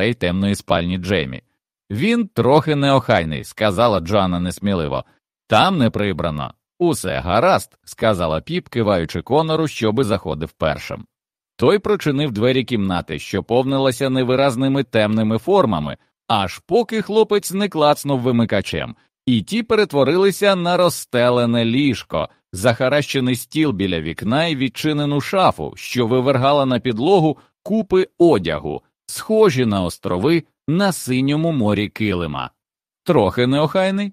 дверей темної спальні Джеймі. Він трохи неохайний, сказала Джоанна несміливо. Там не прибрано. Усе гаразд, сказала піп, киваючи конору, щоби заходив першим. Той прочинив двері кімнати, що повнилася невиразними темними формами, аж поки хлопець не клацнув вимикачем, і ті перетворилися на розстелене ліжко, захаращений стіл біля вікна і відчинену шафу, що вивергала на підлогу купи одягу, схожі на острови на синьому морі килима. Трохи неохайний?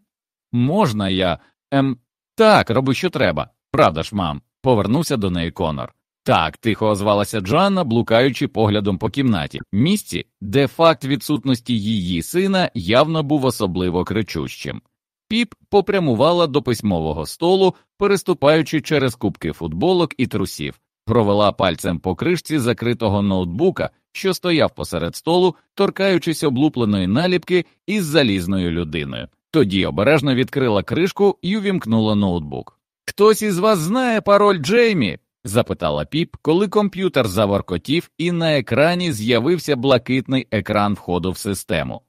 Можна я. Ем, так, роби, що треба. Правда ж, мам, повернувся до неї Конор. Так, тихо озвалася Джоанна, блукаючи поглядом по кімнаті, місці, де факт відсутності її сина явно був особливо кричущим. Піп попрямувала до письмового столу, переступаючи через кубки футболок і трусів, провела пальцем по кришці закритого ноутбука, що стояв посеред столу, торкаючись облупленої наліпки із залізною людиною. Тоді обережно відкрила кришку і увімкнула ноутбук. Хтось із вас знає пароль Джеймі? запитала піп, коли комп'ютер заворкотів, і на екрані з'явився блакитний екран входу в систему.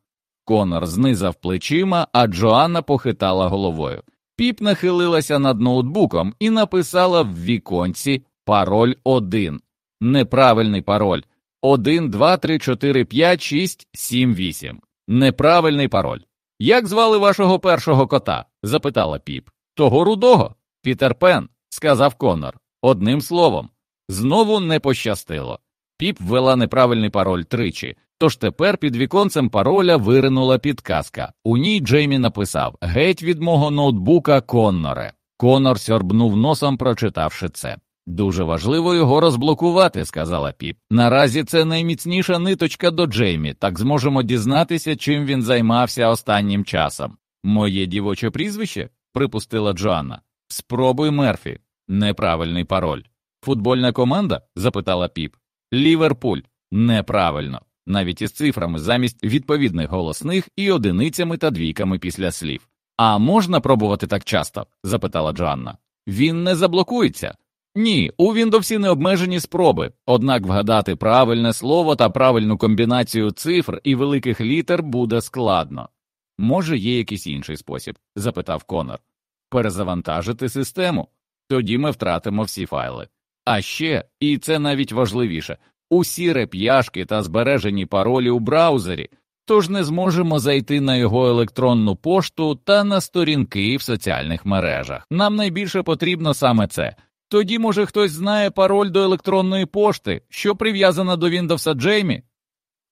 Конор знизав плечима, а Джоанна похитала головою. Піп нахилилася над ноутбуком і написала в віконці пароль 1. Неправильний пароль 1, 2, 3, 4, 5, 6, 7, 8. Неправильний пароль. Як звали вашого першого кота? запитала піп. Того рудого? Пітер Пен, сказав Конор. Одним словом, знову не пощастило. Піп ввела неправильний пароль тричі, тож тепер під віконцем пароля виринула підказка. У ній Джеймі написав Геть від мого ноутбука Конноре. Конор сьорбнув носом, прочитавши це. Дуже важливо його розблокувати, сказала піп. Наразі це найміцніша ниточка до Джеймі, так зможемо дізнатися, чим він займався останнім часом. Моє дівоче прізвище? припустила Джоанна. Спробуй Мерфі. Неправильний пароль. Футбольна команда? запитала піп. Ліверпуль. Неправильно. Навіть із цифрами замість відповідних голосних і одиницями та двійками після слів. А можна пробувати так часто? запитала Джоанна. Він не заблокується. Ні, у Windows не обмежені спроби, однак вгадати правильне слово та правильну комбінацію цифр і великих літер буде складно. Може, є якийсь інший спосіб? запитав Конор. Перезавантажити систему. Тоді ми втратимо всі файли. А ще, і це навіть важливіше, усі реп'яшки та збережені паролі у браузері, тож не зможемо зайти на його електронну пошту та на сторінки в соціальних мережах. Нам найбільше потрібно саме це. Тоді, може, хтось знає пароль до електронної пошти, що прив'язана до Windows Джеймі?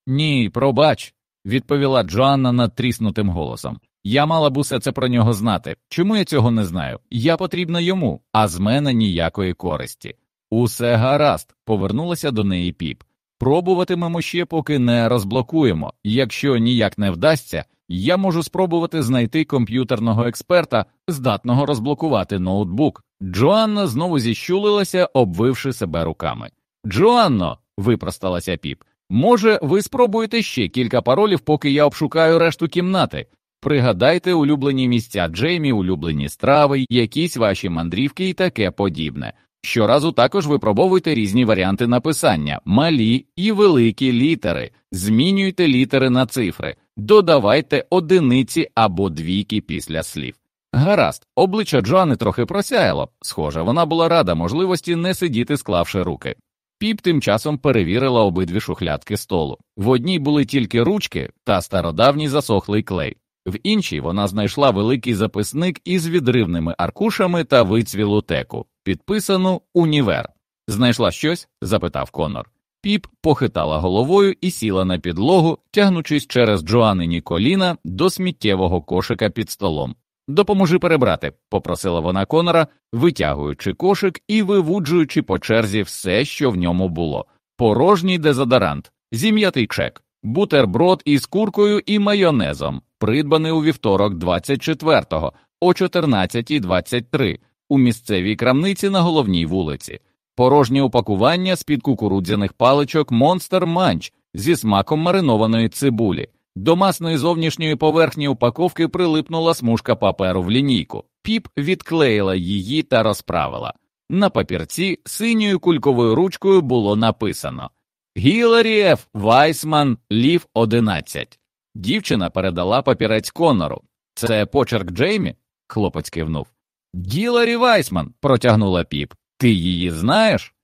Ні, пробач, відповіла Джоанна надтріснутим голосом. Я мала б усе це про нього знати. Чому я цього не знаю? Я потрібна йому, а з мене ніякої користі. Усе гаразд, повернулася до неї піп. Пробуватимемо ще, поки не розблокуємо. Якщо ніяк не вдасться, я можу спробувати знайти комп'ютерного експерта, здатного розблокувати ноутбук. Джоанна знову зіщулилася, обвивши себе руками. Джоанно, випросталася піп. Може, ви спробуєте ще кілька паролів, поки я обшукаю решту кімнати. Пригадайте улюблені місця Джеймі, улюблені страви, якісь ваші мандрівки і таке подібне. Щоразу також випробовуйте різні варіанти написання, малі і великі літери, змінюйте літери на цифри, додавайте одиниці або двійки після слів. Гаразд, обличчя Джоани трохи просяяло, схоже, вона була рада можливості не сидіти, склавши руки. Піп тим часом перевірила обидві шухлядки столу. В одній були тільки ручки та стародавній засохлий клей, в іншій вона знайшла великий записник із відривними аркушами та вицвілу теку, підписану Універ. Знайшла щось? запитав Конор. Піп похитала головою і сіла на підлогу, тягнучись через Джоанині коліна до сміттєвого кошика під столом. Допоможи перебрати, попросила вона Конора, витягуючи кошик і вивуджуючи по черзі все, що в ньому було порожній дезодорант, зім'ятий чек, бутерброд із куркою і майонезом, придбаний у вівторок 24-го о 14.23 у місцевій крамниці на головній вулиці, порожнє упакування з під кукурудзяних паличок Monster Munch зі смаком маринованої цибулі. До масної зовнішньої поверхні упаковки прилипнула смужка паперу в лінійку. Піп відклеїла її та розправила. На папірці синьою кульковою ручкою було написано Гіларі Ф. Вайсман, Лів 11. Дівчина передала папірець Конору. Це почерк Джеймі? Хлопець кивнув. Гіларі Вайсман, протягнула піп. Ти її знаєш?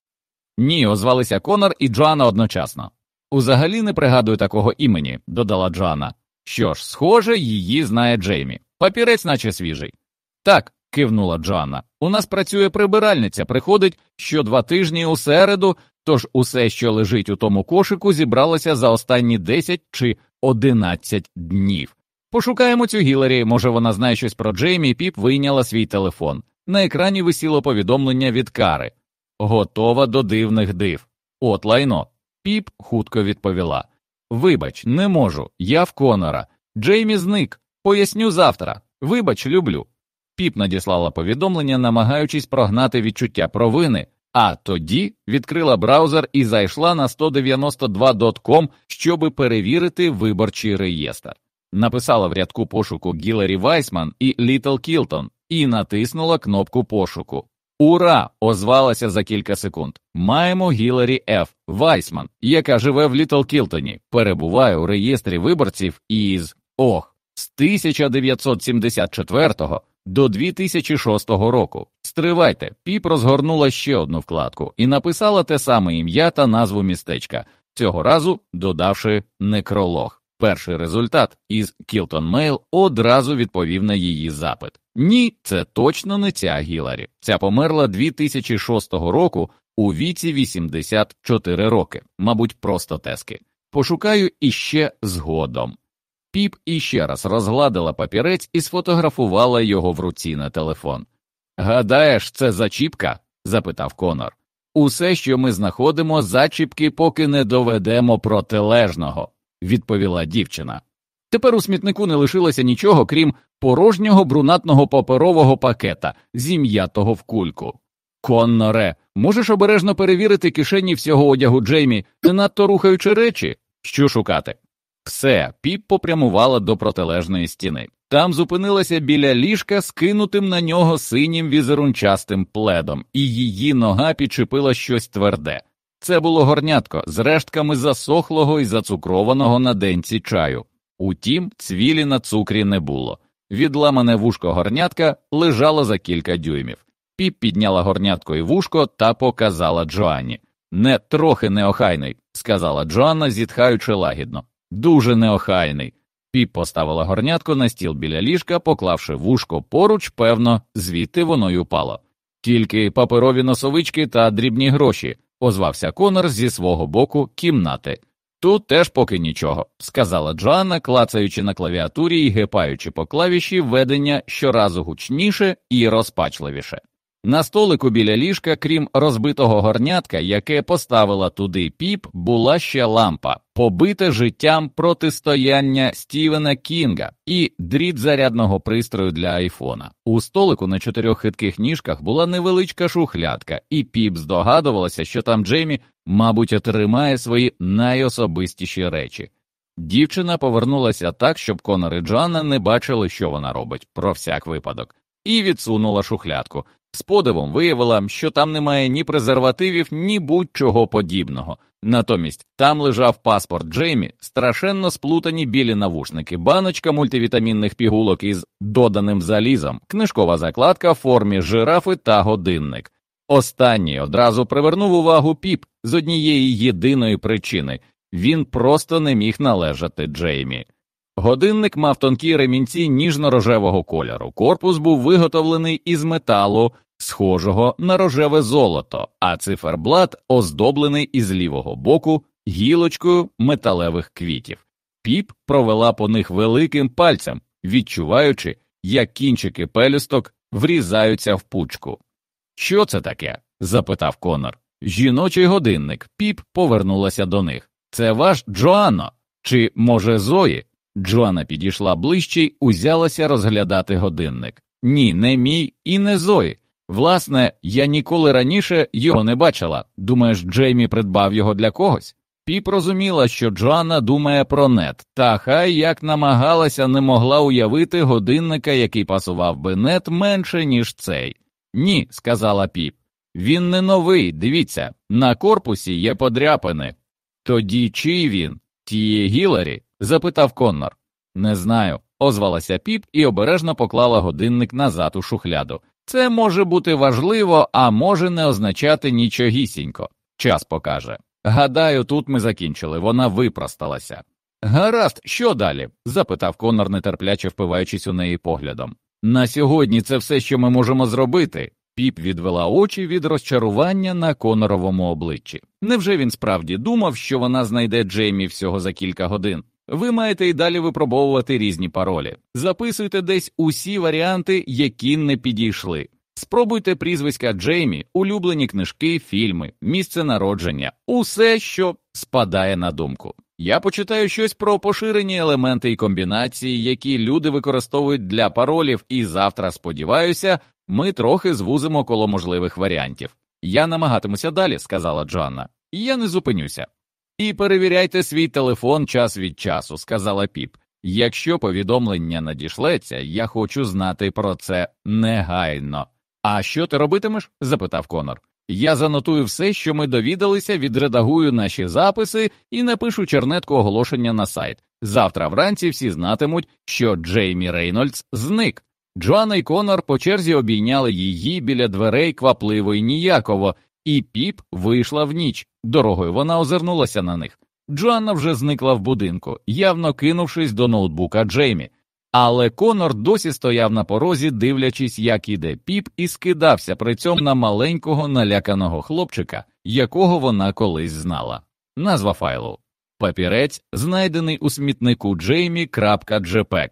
Ні, озвалися Конор і Джоанна одночасно. Узагалі не пригадую такого імені, додала Джоанна. Що ж, схоже, її знає Джеймі. Папірець, наче свіжий. Так, кивнула Джоанна. У нас працює прибиральниця, приходить що два тижні у середу, тож усе, що лежить у тому кошику, зібралося за останні 10 чи 11 днів. Пошукаємо цю Гіларі, може вона знає щось про Джеймі, піп вийняла свій телефон. На екрані висіло повідомлення від Кари. Готова до дивних див. От лайно. Піп хутко відповіла. Вибач, не можу. Я в Конора. Джеймі зник. Поясню завтра. Вибач, люблю. Піп надіслала повідомлення, намагаючись прогнати відчуття провини, а тоді відкрила браузер і зайшла на 192.com, щоби перевірити виборчий реєстр. Написала в рядку пошуку Гіларі Вайсман і Літл Кілтон і натиснула кнопку пошуку. Ура! озвалася за кілька секунд. Маємо Гіларі Ф. Вайсман, яка живе в Літл Кілтоні, перебуває у реєстрі виборців із ох з 1974 до 2006 року. Стривайте, піп розгорнула ще одну вкладку і написала те саме ім'я та назву містечка, цього разу додавши некролог. Перший результат із Кілтон Мейл одразу відповів на її запит. Ні, це точно не ця Гіларі. Ця померла 2006 року у віці 84 роки, мабуть, просто тески. Пошукаю іще згодом. Піп іще раз розгладила папірець і сфотографувала його в руці на телефон. Гадаєш, це зачіпка? запитав Конор. Усе, що ми знаходимо, зачіпки, поки не доведемо протилежного, відповіла дівчина. Тепер у смітнику не лишилося нічого, крім порожнього брунатного паперового пакета, зім'ятого в кульку. Конноре, можеш обережно перевірити кишені всього одягу Джеймі, не надто рухаючи речі? Що шукати? Все, піп попрямувала до протилежної стіни. Там зупинилася біля ліжка скинутим на нього синім візерунчастим пледом, і її нога підчепила щось тверде. Це було горнятко з рештками засохлого і зацукрованого на денці чаю. Утім, цвілі на цукрі не було. Відламане вушко горнятка лежало за кілька дюймів. Піп підняла горнятко і вушко та показала Джоанні. Не трохи неохайний, сказала Джоанна, зітхаючи лагідно. Дуже неохайний. Піп поставила горнятко на стіл біля ліжка, поклавши вушко поруч, певно, звідти воно й упало. Тільки паперові носовички та дрібні гроші, озвався Конор зі свого боку кімнати. Тут теж поки нічого, сказала Джоанна, клацаючи на клавіатурі і гепаючи по клавіші ведення щоразу гучніше і розпачливіше. На столику біля ліжка, крім розбитого горнятка, яке поставила туди піп, була ще лампа, побите життям протистояння Стівена Кінга і дріт зарядного пристрою для айфона. У столику на чотирьох хитких ніжках була невеличка шухлядка, і піп здогадувалася, що там Джеймі, мабуть, отримає свої найособистіші речі. Дівчина повернулася так, щоб Конор і Джоанна не бачили, що вона робить, про всяк випадок, і відсунула шухлядку. З подивом виявила, що там немає ні презервативів, ні будь-чого подібного. Натомість там лежав паспорт Джеймі, страшенно сплутані білі навушники, баночка мультивітамінних пігулок із доданим залізом, книжкова закладка в формі жирафи та годинник. Останній одразу привернув увагу піп з однієї єдиної причини він просто не міг належати Джеймі. Годинник мав тонкі ремінці ніжно-рожевого кольору. Корпус був виготовлений із металу, схожого на рожеве золото, а циферблат оздоблений із лівого боку гілочкою металевих квітів. Піп провела по них великим пальцем, відчуваючи, як кінчики пелюсток врізаються в пучку. Що це таке? запитав Конор. Жіночий годинник. Піп повернулася до них. Це ваш Джоанно? Чи, може, Зої? Джоанна підійшла ближче й узялася розглядати годинник. Ні, не мій і не Зої. Власне, я ніколи раніше його не бачила. Думаєш, Джеймі придбав його для когось? Піп розуміла, що Джоанна думає про нет, та хай як намагалася, не могла уявити годинника, який пасував би нет менше, ніж цей. Ні, сказала піп. Він не новий, дивіться, на корпусі є подряпини. Тоді чий він? Тієї Гіларі? Запитав Коннор. Не знаю, озвалася піп і обережно поклала годинник назад у шухляду. Це може бути важливо, а може не означати нічогісінько. Час покаже. Гадаю, тут ми закінчили, вона випросталася. Гаразд, що далі? запитав Конор, нетерпляче впиваючись у неї поглядом. На сьогодні це все, що ми можемо зробити. Піп відвела очі від розчарування на коноровому обличчі. Невже він справді думав, що вона знайде Джеймі всього за кілька годин? Ви маєте й далі випробовувати різні паролі. Записуйте десь усі варіанти, які не підійшли. Спробуйте прізвиська Джеймі, улюблені книжки, фільми, місце народження, усе, що спадає на думку. Я почитаю щось про поширені елементи і комбінації, які люди використовують для паролів, і завтра, сподіваюся, ми трохи звузимо коло можливих варіантів. Я намагатимуся далі, сказала Джоанна. Я не зупинюся. І перевіряйте свій телефон час від часу, сказала піп. Якщо повідомлення надішлеться, я хочу знати про це негайно. А що ти робитимеш? запитав Конор. Я занотую все, що ми довідалися, відредагую наші записи і напишу чернетку оголошення на сайт. Завтра вранці всі знатимуть, що Джеймі Рейнольдс зник. Джоанна і Конор по черзі обійняли її біля дверей квапливо і ніяково, і піп вийшла в ніч. Дорогою вона озирнулася на них. Джоанна вже зникла в будинку, явно кинувшись до ноутбука Джеймі. Але Конор досі стояв на порозі, дивлячись, як іде піп, і скидався при цьому на маленького наляканого хлопчика, якого вона колись знала. Назва файлу папірець, знайдений у смітнику Jamie.jpg.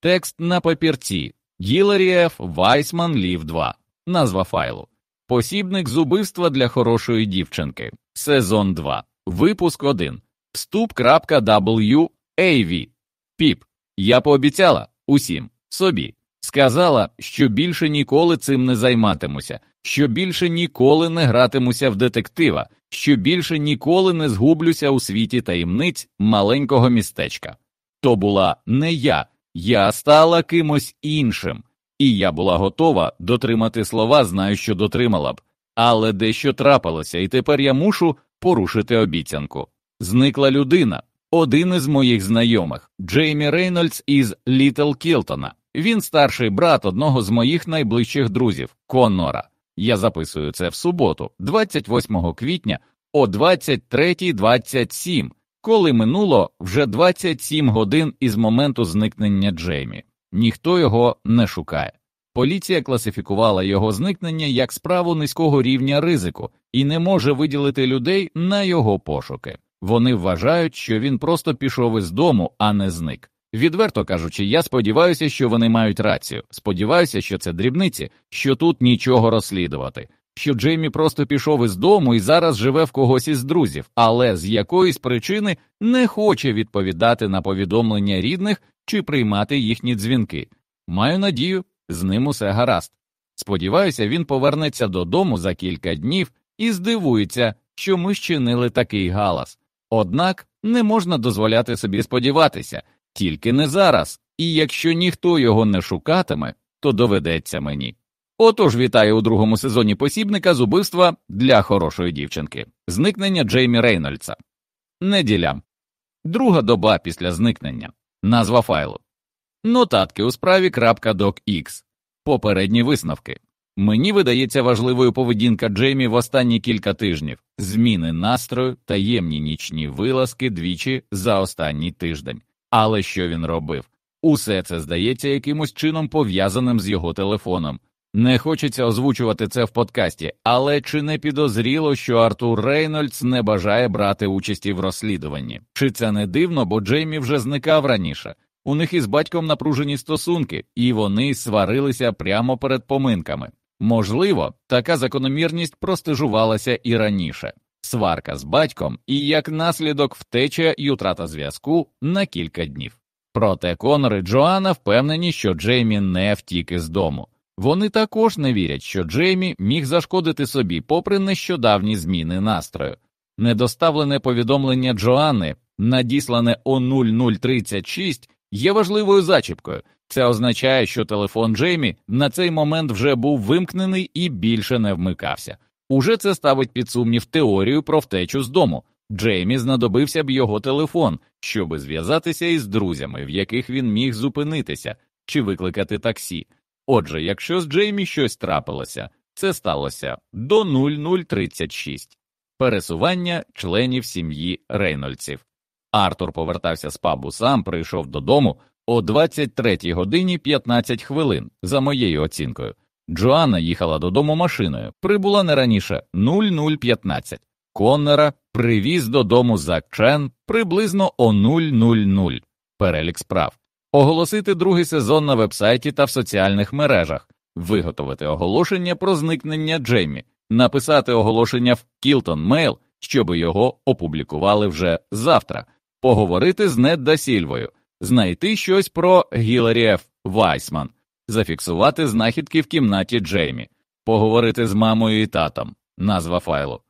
Текст на папірці Гіларієв Вайсман Лів 2. Назва файлу. Посібник з убивства для хорошої дівчинки. Сезон 2. Випуск 1. Вступ.wav. Піп. Я пообіцяла усім собі. Сказала, що більше ніколи цим не займатимуся, що більше ніколи не гратимуся в детектива, що більше ніколи не згублюся у світі таємниць маленького містечка. То була не я, я стала кимось іншим, і я була готова дотримати слова, знаю, що дотримала б, але дещо трапилося, і тепер я мушу порушити обіцянку. Зникла людина, один із моїх знайомих, Джеймі Рейнольдс із Літл Кілтона. Він старший брат одного з моїх найближчих друзів, Конора. Я записую це в суботу, 28 квітня о 23.27, коли минуло вже 27 годин із моменту зникнення Джеймі. Ніхто його не шукає. Поліція класифікувала його зникнення як справу низького рівня ризику і не може виділити людей на його пошуки. Вони вважають, що він просто пішов із дому, а не зник. Відверто кажучи, я сподіваюся, що вони мають рацію. Сподіваюся, що це дрібниці, що тут нічого розслідувати, що Джеймі просто пішов із дому і зараз живе в когось із друзів, але з якоїсь причини не хоче відповідати на повідомлення рідних чи приймати їхні дзвінки. Маю надію, з ним усе гаразд. Сподіваюся, він повернеться додому за кілька днів і здивується, що ми щинили такий галас. Однак не можна дозволяти собі сподіватися, тільки не зараз, і якщо ніхто його не шукатиме, то доведеться мені. Отож вітаю у другому сезоні посібника з убивства для хорошої дівчинки, зникнення Джеймі Рейнольдса. Неділя. Друга доба після зникнення. Назва файлу. Нотатки у справі .docx. Попередні висновки. Мені видається важливою поведінка Джеймі в останні кілька тижнів, зміни настрою, таємні нічні вилазки двічі за останній тиждень. Але що він робив? Усе це здається якимось чином пов'язаним з його телефоном. Не хочеться озвучувати це в подкасті, але чи не підозріло, що Артур Рейнольдс не бажає брати участі в розслідуванні? Чи це не дивно, бо Джеймі вже зникав раніше? У них із батьком напружені стосунки, і вони сварилися прямо перед поминками. Можливо, така закономірність простежувалася і раніше сварка з батьком і як наслідок втеча і утрата зв'язку на кілька днів. Проте Конор і Джоанна впевнені, що Джеймі не втік із дому. Вони також не вірять, що Джеймі міг зашкодити собі, попри нещодавні зміни настрою. Недоставлене повідомлення Джоанни, надіслане о 0036, є важливою зачіпкою. Це означає, що телефон Джеймі на цей момент вже був вимкнений і більше не вмикався. Уже це ставить під сумнів теорію про втечу з дому. Джеймі знадобився б його телефон, щоби зв'язатися із друзями, в яких він міг зупинитися, чи викликати таксі. Отже, якщо з Джеймі щось трапилося, це сталося до 0036 пересування членів сім'ї Рейнольдсів. Артур повертався з пабу сам, прийшов додому о 23 годині 15 хвилин, за моєю оцінкою. Джоанна їхала додому машиною, прибула не раніше 0015. Коннора привіз додому Зак Чен приблизно о 000. Перелік справ. Оголосити другий сезон на вебсайті та в соціальних мережах, виготовити оголошення про зникнення Джеймі, написати оголошення в Кілтон Мейл, щоб його опублікували вже завтра, поговорити з Нед Дасільвою, знайти щось про Гіларі Ф. Вайсман, зафіксувати знахідки в кімнаті Джеймі, поговорити з мамою і татом, назва файлу,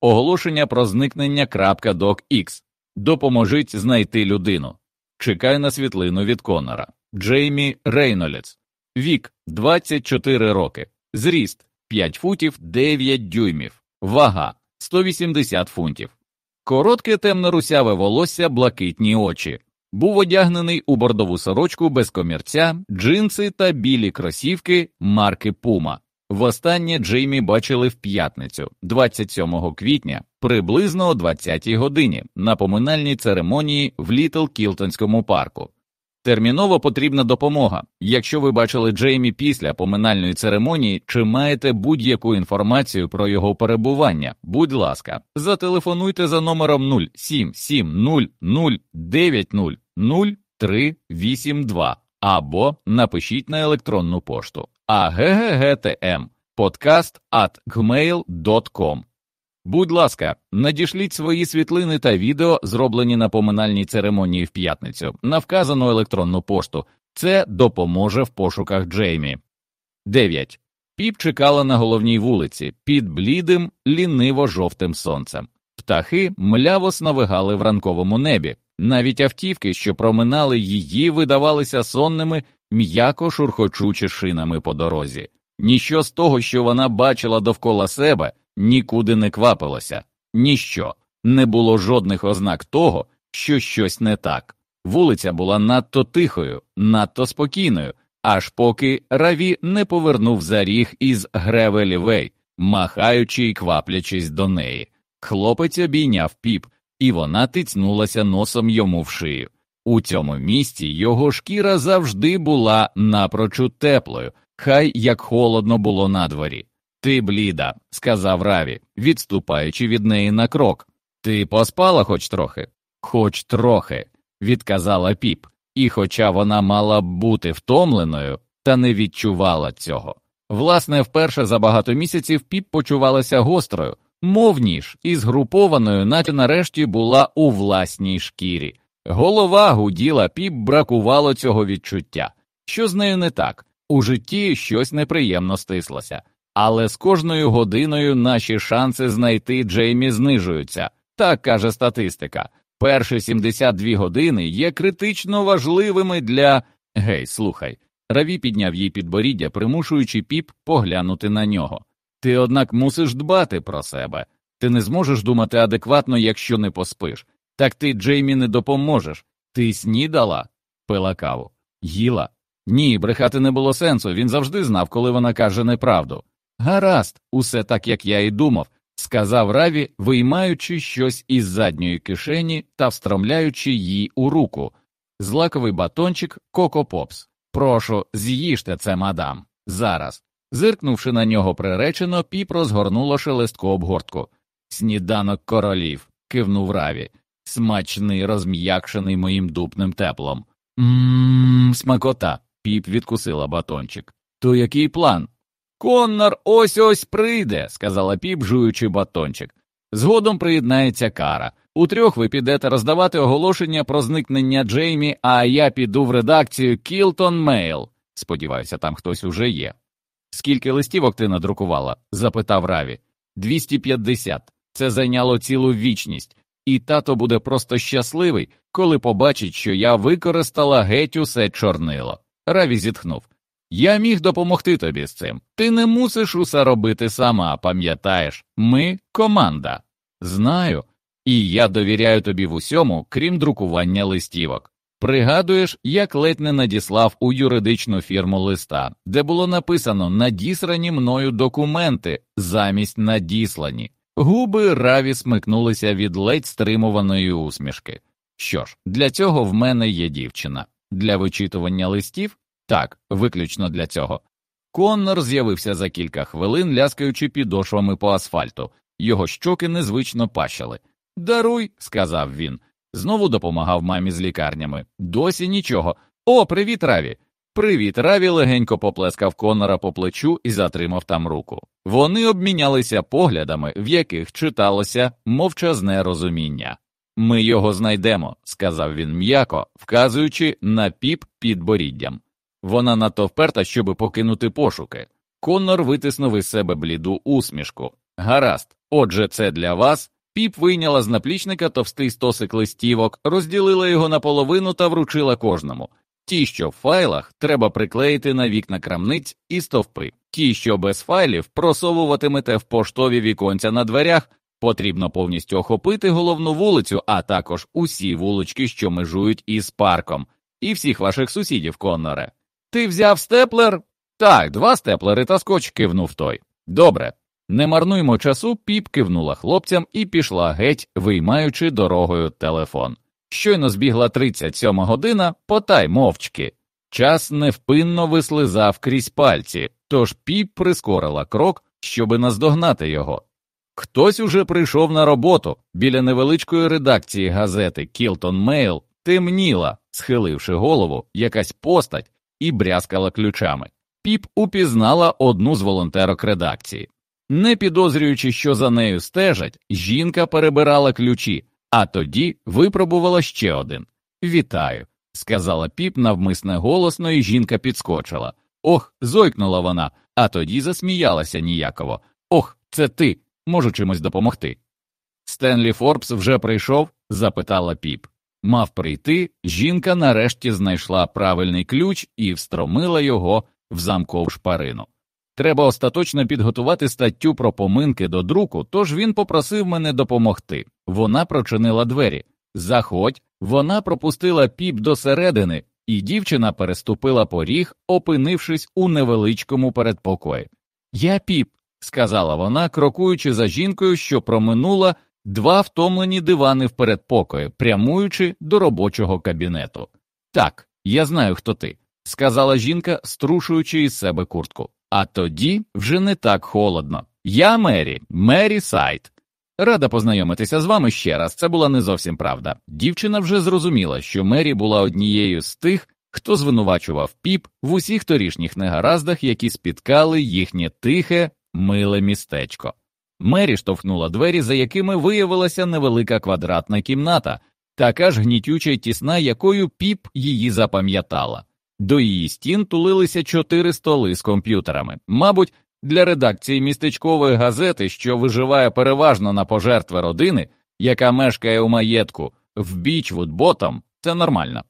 оголошення про зникнення крапка .docx. Допоможіть знайти людину. Чекаю на світлину від Конора. Джеймі Рейноліц. Вік 24 роки. Зріст 5 футів 9 дюймів. Вага 180 фунтів. Коротке темно русяве волосся, блакитні очі. Був одягнений у бордову сорочку без комірця, джинси та білі кросівки марки Пума. Востаннє Джеймі бачили в п'ятницю, 27 квітня, приблизно о 20-й годині, на поминальній церемонії в Літл Кілтонському парку. Терміново потрібна допомога. Якщо ви бачили Джеймі після поминальної церемонії, чи маєте будь-яку інформацію про його перебування, будь ласка, зателефонуйте за номером 0770900382 або напишіть на електронну пошту аггтм подкаст at gmail.com. Будь ласка, надішліть свої світлини та відео, зроблені на поминальній церемонії в п'ятницю, на вказану електронну пошту. Це допоможе в пошуках Джеймі. 9. Піп чекала на головній вулиці під блідим, ліниво жовтим сонцем. Птахи мляво сновигали в ранковому небі. Навіть автівки, що проминали її, видавалися сонними, м'яко шурхочучи шинами по дорозі. Ніщо з того, що вона бачила довкола себе, нікуди не квапилося, ніщо, не було жодних ознак того, що щось не так. Вулиця була надто тихою, надто спокійною, аж поки Раві не повернув за ріг із Гревелівей, махаючи й кваплячись до неї. Хлопець обійняв піп, і вона тицнулася носом йому в шию. У цьому місці його шкіра завжди була напрочуд теплою, хай як холодно було на дворі. Ти бліда, сказав Раві, відступаючи від неї на крок. Ти поспала хоч трохи? Хоч трохи, відказала піп, і, хоча вона мала бути втомленою, та не відчувала цього. Власне, вперше за багато місяців піп почувалася гострою, мов ніж, і згрупованою, наче нарешті була у власній шкірі. Голова гуділа, піп бракувало цього відчуття. Що з нею не так? У житті щось неприємно стислося, але з кожною годиною наші шанси знайти Джеймі знижуються, так каже статистика. Перші 72 години є критично важливими для. Гей, слухай. Раві підняв їй підборіддя, примушуючи піп поглянути на нього. Ти, однак, мусиш дбати про себе. Ти не зможеш думати адекватно, якщо не поспиш. Так ти Джеймі не допоможеш. Ти снідала? Пила каву. Їла. Ні, брехати не було сенсу, він завжди знав, коли вона каже неправду. Гаразд, усе так, як я і думав, сказав Раві, виймаючи щось із задньої кишені та встромляючи їй у руку. Злаковий батончик Коко Попс. Прошу, з'їжте це, мадам. Зараз. Зиркнувши на нього приречено, піп розгорнула шелестку обгортку. Сніданок королів, кивнув Раві, смачний, розм'якшений моїм дупним теплом. Ммм, смакота. Піп відкусила батончик. То який план? Коннор ось ось прийде, сказала піп, жуючи батончик. Згодом приєднається кара. Утрьох ви підете роздавати оголошення про зникнення Джеймі, а я піду в редакцію Кілтон Мейл. Сподіваюся, там хтось уже є. Скільки листівок ти надрукувала? запитав Раві. Двісті п'ятдесят. Це зайняло цілу вічність, і тато буде просто щасливий, коли побачить, що я використала геть усе чорнило. Раві зітхнув. Я міг допомогти тобі з цим. Ти не мусиш усе робити сама, пам'ятаєш, ми команда. Знаю. і я довіряю тобі в усьому, крім друкування листівок. Пригадуєш, як ледь не надіслав у юридичну фірму листа, де було написано надісрані мною документи замість надіслані. Губи раві смикнулися від ледь стримуваної усмішки. Що ж, для цього в мене є дівчина. Для вичитування листів? Так, виключно для цього. Коннор з'явився за кілька хвилин, ляскаючи підошвами по асфальту. Його щоки незвично пащали. Даруй, сказав він. Знову допомагав мамі з лікарнями. Досі нічого. О, привіт, Раві. Привіт, Раві легенько поплескав Коннора по плечу і затримав там руку. Вони обмінялися поглядами, в яких читалося мовчазне розуміння. Ми його знайдемо, сказав він м'яко, вказуючи на піп під боріддям. Вона надто вперта, щоби покинути пошуки. Коннор витиснув із себе бліду усмішку. Гаразд, отже, це для вас. Піп вийняла з наплічника товстий стосик листівок, розділила його наполовину та вручила кожному. Ті, що в файлах, треба приклеїти на вікна крамниць і стовпи. Ті, що без файлів, просовуватимете в поштові віконця на дверях, потрібно повністю охопити головну вулицю, а також усі вулички, що межують із парком, і всіх ваших сусідів, Конноре. Ти взяв степлер? Так, два степлери та скотч кивнув той. Добре. Не марнуймо часу, піп кивнула хлопцям і пішла геть, виймаючи дорогою телефон. Щойно збігла 37 година, потай мовчки. Час невпинно вислизав крізь пальці, тож піп прискорила крок, щоби наздогнати його. Хтось уже прийшов на роботу біля невеличкої редакції газети Кілтон Мейл темніла, схиливши голову, якась постать і брязкала ключами. Піп упізнала одну з волонтерок редакції. Не підозрюючи, що за нею стежать, жінка перебирала ключі, а тоді випробувала ще один. Вітаю, сказала піп навмисне голосно, і жінка підскочила. Ох, зойкнула вона, а тоді засміялася ніяково. Ох, це ти, можу чимось допомогти. Стенлі Форбс вже прийшов? запитала піп. Мав прийти, жінка нарешті знайшла правильний ключ і встромила його в замкову шпарину. Треба остаточно підготувати статтю про поминки до друку, тож він попросив мене допомогти. Вона прочинила двері. Заходь, вона пропустила піп до середини, і дівчина переступила поріг, опинившись у невеличкому передпокої. Я піп, сказала вона, крокуючи за жінкою, що проминула два втомлені дивани в передпокої, прямуючи до робочого кабінету. Так, я знаю, хто ти, сказала жінка, струшуючи із себе куртку. А тоді вже не так холодно. Я Мері, Мері Сайт. Рада познайомитися з вами ще раз. Це була не зовсім правда. Дівчина вже зрозуміла, що Мері була однією з тих, хто звинувачував піп в усіх торішніх негараздах, які спіткали їхнє тихе, миле містечко. Мері штовхнула двері, за якими виявилася невелика квадратна кімната, така ж гнітюча й тісна, якою піп її запам'ятала. До її стін тулилися чотири столи з комп'ютерами. Мабуть, для редакції містечкової газети, що виживає переважно на пожертви родини, яка мешкає у маєтку в Бічвуд Ботом, це нормально.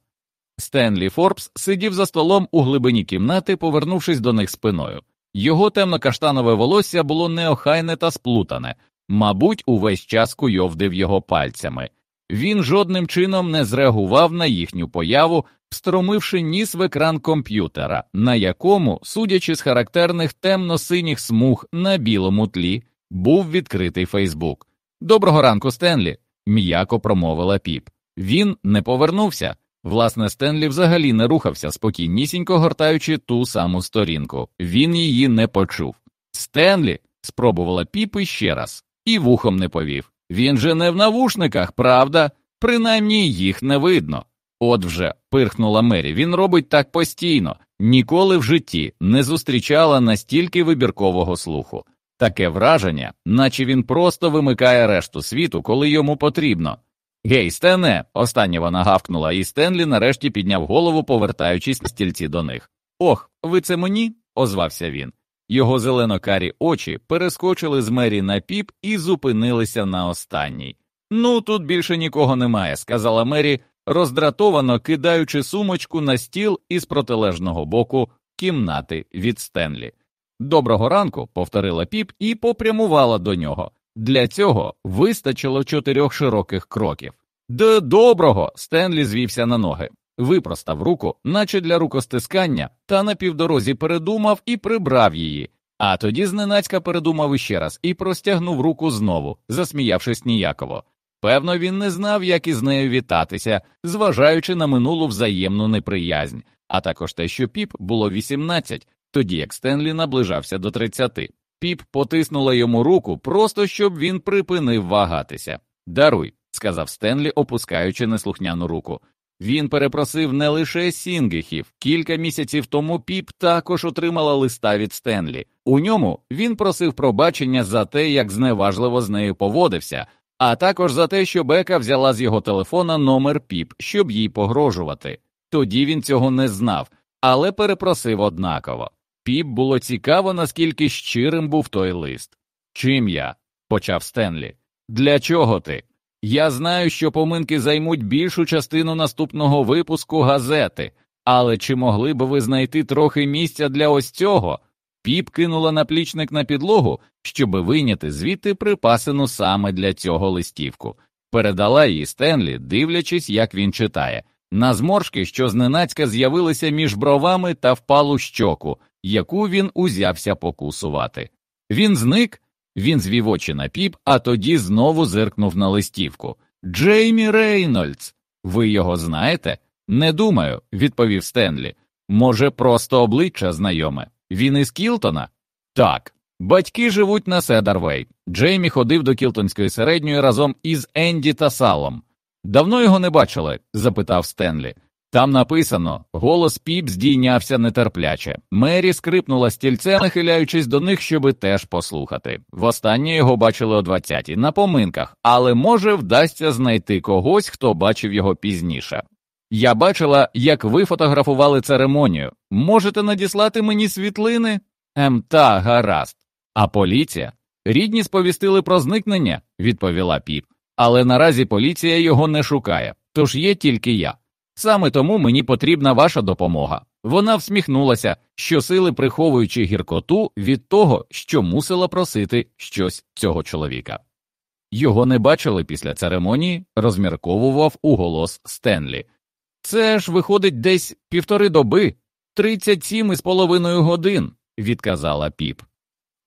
Стенлі Форбс сидів за столом у глибині кімнати, повернувшись до них спиною. Його темно-каштанове волосся було неохайне та сплутане, мабуть, увесь час куйовдив його пальцями. Він жодним чином не зреагував на їхню появу, встромивши ніс в екран комп'ютера, на якому, судячи з характерних темно-синіх смуг на білому тлі, був відкритий Фейсбук. Доброго ранку, Стенлі, м'яко промовила піп. Він не повернувся. Власне, Стенлі взагалі не рухався, спокійнісінько гортаючи ту саму сторінку. Він її не почув. Стенлі спробувала піп іще раз, і вухом не повів. Він же не в навушниках, правда? Принаймні їх не видно. От вже, пирхнула Мері, він робить так постійно, ніколи в житті не зустрічала настільки вибіркового слуху. Таке враження, наче він просто вимикає решту світу, коли йому потрібно. Гей, Стене, останнє вона гавкнула, і Стенлі нарешті підняв голову, повертаючись на стільці до них. Ох, ви це мені? озвався він. Його зелено-карі очі перескочили з мері на піп і зупинилися на останній. Ну, тут більше нікого немає, сказала Мері, роздратовано кидаючи сумочку на стіл із протилежного боку кімнати від Стенлі. Доброго ранку, повторила піп і попрямувала до нього. Для цього вистачило чотирьох широких кроків. Д доброго Стенлі звівся на ноги, випростав руку, наче для рукостискання, та на півдорозі передумав і прибрав її. А тоді зненацька передумав іще раз і простягнув руку знову, засміявшись ніяково. Певно, він не знав, як із нею вітатися, зважаючи на минулу взаємну неприязнь, а також те, що піп було 18, тоді як Стенлі наближався до 30. Піп потиснула йому руку, просто щоб він припинив вагатися. Даруй, сказав Стенлі, опускаючи неслухняну руку. Він перепросив не лише Сінгехів. Кілька місяців тому піп також отримала листа від Стенлі. У ньому він просив пробачення за те, як зневажливо з нею поводився, а також за те, що Бека взяла з його телефона номер піп, щоб їй погрожувати. Тоді він цього не знав, але перепросив однаково. Піп було цікаво, наскільки щирим був той лист. Чим я? почав Стенлі. Для чого ти? Я знаю, що поминки займуть більшу частину наступного випуску газети, але чи могли б ви знайти трохи місця для ось цього? Піп кинула наплічник на підлогу, щоби вийняти звідти припасену саме для цього листівку, передала її Стенлі, дивлячись, як він читає, на зморшки, що зненацька з'явилися між бровами та впалу щоку, яку він узявся покусувати. Він зник, він звів очі на піп, а тоді знову зиркнув на листівку. Джеймі Рейнольдс. Ви його знаєте? Не думаю, відповів Стенлі. Може, просто обличчя знайоме. Він із Кілтона? Так. Батьки живуть на Седарвей. Джеймі ходив до Кілтонської середньої разом із Енді та Салом. Давно його не бачили? запитав Стенлі. Там написано голос піп здійнявся нетерпляче. Мері скрипнула стільцем, нахиляючись до них, щоби теж послухати. Востаннє його бачили о 20-ті, на поминках, але може вдасться знайти когось, хто бачив його пізніше. Я бачила, як ви фотографували церемонію. Можете надіслати мені світлини? Ем, гаразд. А поліція? Рідні сповістили про зникнення, відповіла піп. Але наразі поліція його не шукає, тож є тільки я. Саме тому мені потрібна ваша допомога. Вона всміхнулася, щосили приховуючи гіркоту від того, що мусила просити щось цього чоловіка. Його не бачили після церемонії, розмірковував у голос Стенлі. Це ж виходить десь півтори доби, тридцять сім із половиною годин, відказала піп.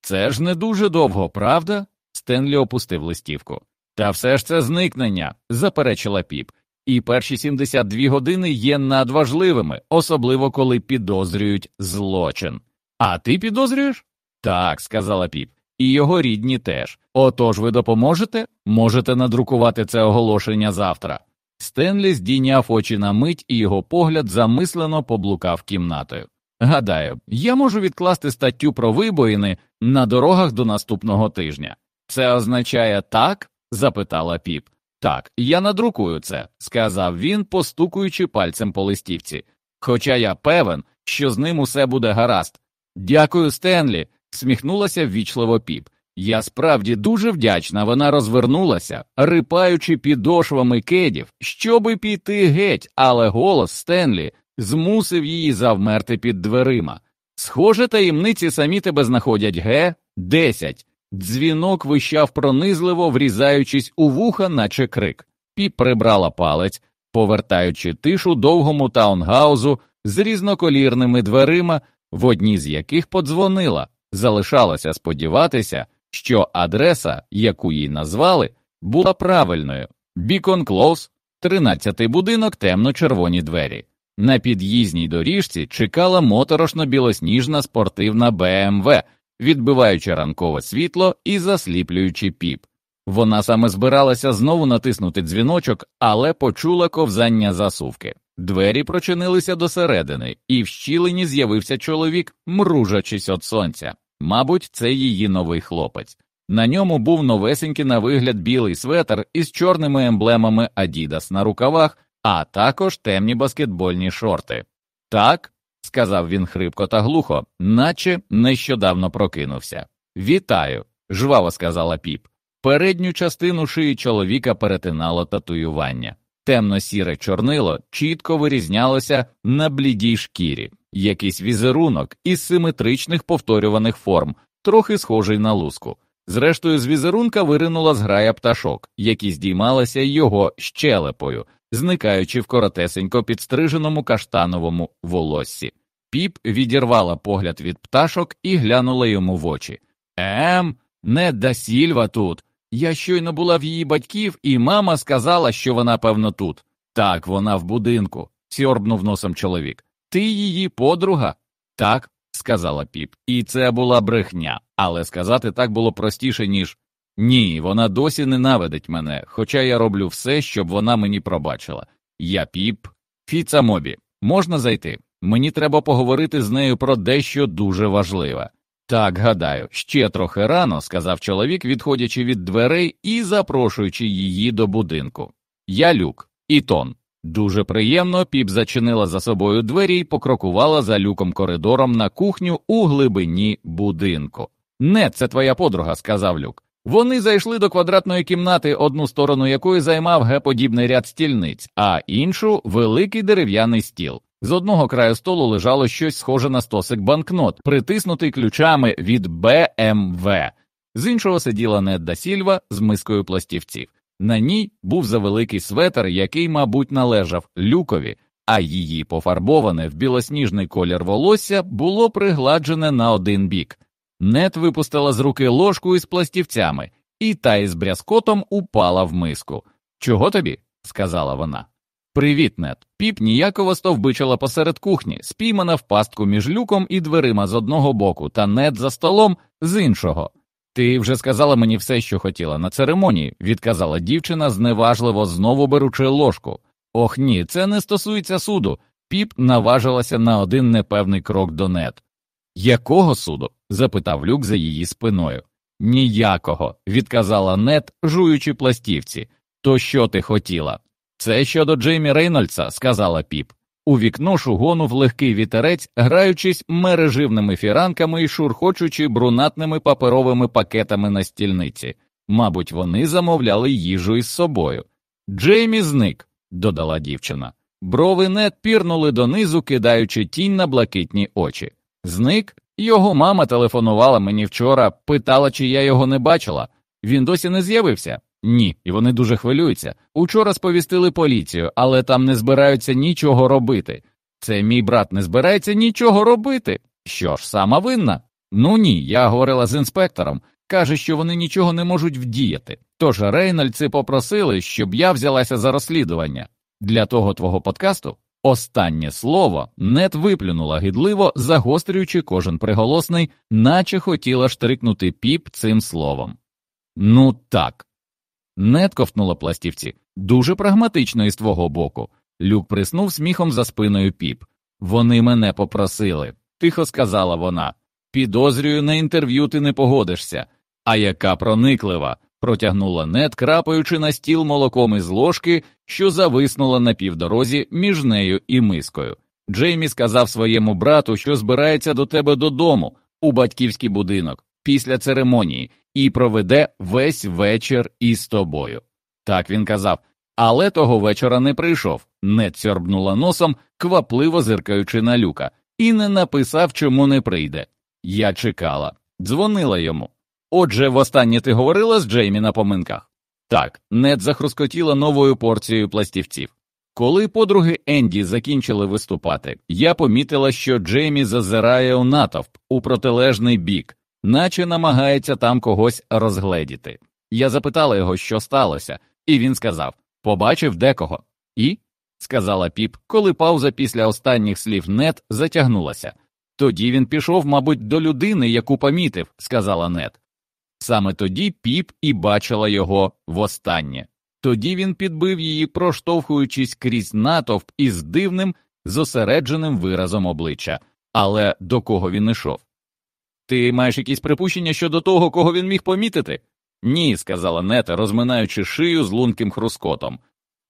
Це ж не дуже довго, правда? Стенлі опустив листівку. Та все ж це зникнення, заперечила піп і перші 72 години є надважливими, особливо коли підозрюють злочин. А ти підозрюєш? Так, сказала піп, і його рідні теж. Отож ви допоможете? Можете надрукувати це оголошення завтра. Стенлі здійняв очі на мить, і його погляд замислено поблукав кімнатою. Гадаю, я можу відкласти статтю про вибоїни на дорогах до наступного тижня. Це означає так? запитала піп. Так, я надрукую це, сказав він, постукуючи пальцем по листівці. Хоча я певен, що з ним усе буде гаразд. Дякую, Стенлі, сміхнулася ввічливо піп. Я справді дуже вдячна, вона розвернулася, рипаючи підошвами кедів, щоби піти геть, але голос Стенлі змусив її завмерти під дверима. Схоже, таємниці самі тебе знаходять, ге? Десять. Дзвінок вищав пронизливо, врізаючись у вуха, наче крик. Піп прибрала палець, повертаючи тишу довгому таунгаузу з різноколірними дверима, в одній з яких подзвонила. Залишалося сподіватися, що адреса, яку їй назвали, була правильною Бікон Клоус, 13-й будинок, темно-червоні двері. На під'їзній доріжці чекала моторошно білосніжна спортивна БМВ відбиваючи ранкове світло і засліплюючи піп. Вона саме збиралася знову натиснути дзвіночок, але почула ковзання засувки. Двері прочинилися досередини, і в щілині з'явився чоловік, мружачись від сонця. Мабуть, це її новий хлопець. На ньому був новесенький на вигляд білий светр із чорними емблемами Adidas на рукавах, а також темні баскетбольні шорти. Так, сказав він хрипко та глухо, наче нещодавно прокинувся. Вітаю, жваво сказала піп. Передню частину шиї чоловіка перетинало татуювання. Темно сіре чорнило чітко вирізнялося на блідій шкірі, якийсь візерунок із симетричних повторюваних форм, трохи схожий на луску. Зрештою, з візерунка виринула зграя пташок, які здіймалися його щелепою, зникаючи в коротесенько підстриженому каштановому волоссі. Піп відірвала погляд від пташок і глянула йому в очі. Ем, не да сільва тут. Я щойно була в її батьків, і мама сказала, що вона, певно, тут. Так, вона в будинку, сьорбнув носом чоловік. Ти її подруга? Так, сказала піп, і це була брехня, але сказати так було простіше, ніж ні, вона досі ненавидить мене, хоча я роблю все, щоб вона мені пробачила. Я піп, Фіца Мобі, можна зайти? Мені треба поговорити з нею про дещо дуже важливе. Так, гадаю, ще трохи рано, сказав чоловік, відходячи від дверей і запрошуючи її до будинку. Я люк, і тон. Дуже приємно піп зачинила за собою двері і покрокувала за люком коридором на кухню у глибині будинку. Не, це твоя подруга, сказав люк. Вони зайшли до квадратної кімнати, одну сторону якої займав геподібний ряд стільниць, а іншу великий дерев'яний стіл. З одного краю столу лежало щось схоже на стосик банкнот, притиснутий ключами від БМВ. З іншого сиділа Недда Сільва з мискою пластівців. На ній був завеликий светер, який, мабуть, належав люкові, а її пофарбоване в білосніжний колір волосся було пригладжене на один бік. Нет випустила з руки ложку із пластівцями, і та із брязкотом упала в миску. Чого тобі? сказала вона. Привіт, нет. Піп ніяково стовбичила посеред кухні, спіймана в пастку між люком і дверима з одного боку, та нет за столом з іншого. Ти вже сказала мені все, що хотіла на церемонії, відказала дівчина, зневажливо знову беручи ложку. Ох ні, це не стосується суду. Піп наважилася на один непевний крок до нет. Якого суду? запитав люк за її спиною. Ніякого, відказала нет, жуючи пластівці. То що ти хотіла? Це щодо Джеймі Рейнольдса, сказала піп. У вікно шугонув легкий вітерець, граючись мереживними фіранками і шурхочучи брунатними паперовими пакетами на стільниці. Мабуть, вони замовляли їжу із собою. Джеймі зник, додала дівчина. Брови нет пірнули донизу, кидаючи тінь на блакитні очі. Зник? Його мама телефонувала мені вчора, питала, чи я його не бачила. Він досі не з'явився. Ні, і вони дуже хвилюються. Учора сповістили поліцію, але там не збираються нічого робити. Це мій брат не збирається нічого робити. Що ж, сама винна? Ну ні, я говорила з інспектором. Каже, що вони нічого не можуть вдіяти. Тож Рейнольдси попросили, щоб я взялася за розслідування. Для того твого подкасту останнє слово нет виплюнула гидливо, загострюючи кожен приголосний, наче хотіла штрикнути піп цим словом. Ну так. Нет ковтнула пластівці. Дуже прагматично із твого боку. Люк приснув сміхом за спиною піп. Вони мене попросили, тихо сказала вона. Підозрюю, на інтерв'ю ти не погодишся. А яка прониклива, протягнула нет, крапаючи на стіл молоком із ложки, що зависнула на півдорозі між нею і мискою. Джеймі сказав своєму брату, що збирається до тебе додому, у батьківський будинок, після церемонії, і проведе весь вечір із тобою. Так він казав, але того вечора не прийшов, не цьорбнула носом, квапливо зиркаючи на люка, і не написав, чому не прийде. Я чекала, дзвонила йому. Отже, востаннє ти говорила з Джеймі на поминках? Так, Нед захрускотіла новою порцією пластівців. Коли подруги Енді закінчили виступати, я помітила, що Джеймі зазирає у натовп у протилежний бік, наче намагається там когось розгледіти. Я запитала його, що сталося, і він сказав побачив декого. І? сказала піп, коли пауза після останніх слів нет затягнулася. Тоді він пішов, мабуть, до людини, яку помітив, сказала нет. Саме тоді піп і бачила його востаннє. Тоді він підбив її, проштовхуючись крізь натовп із дивним, зосередженим виразом обличчя. Але до кого він ішов? Ти маєш якісь припущення щодо того, кого він міг помітити? Ні, сказала Нета, розминаючи шию з лунким хрускотом.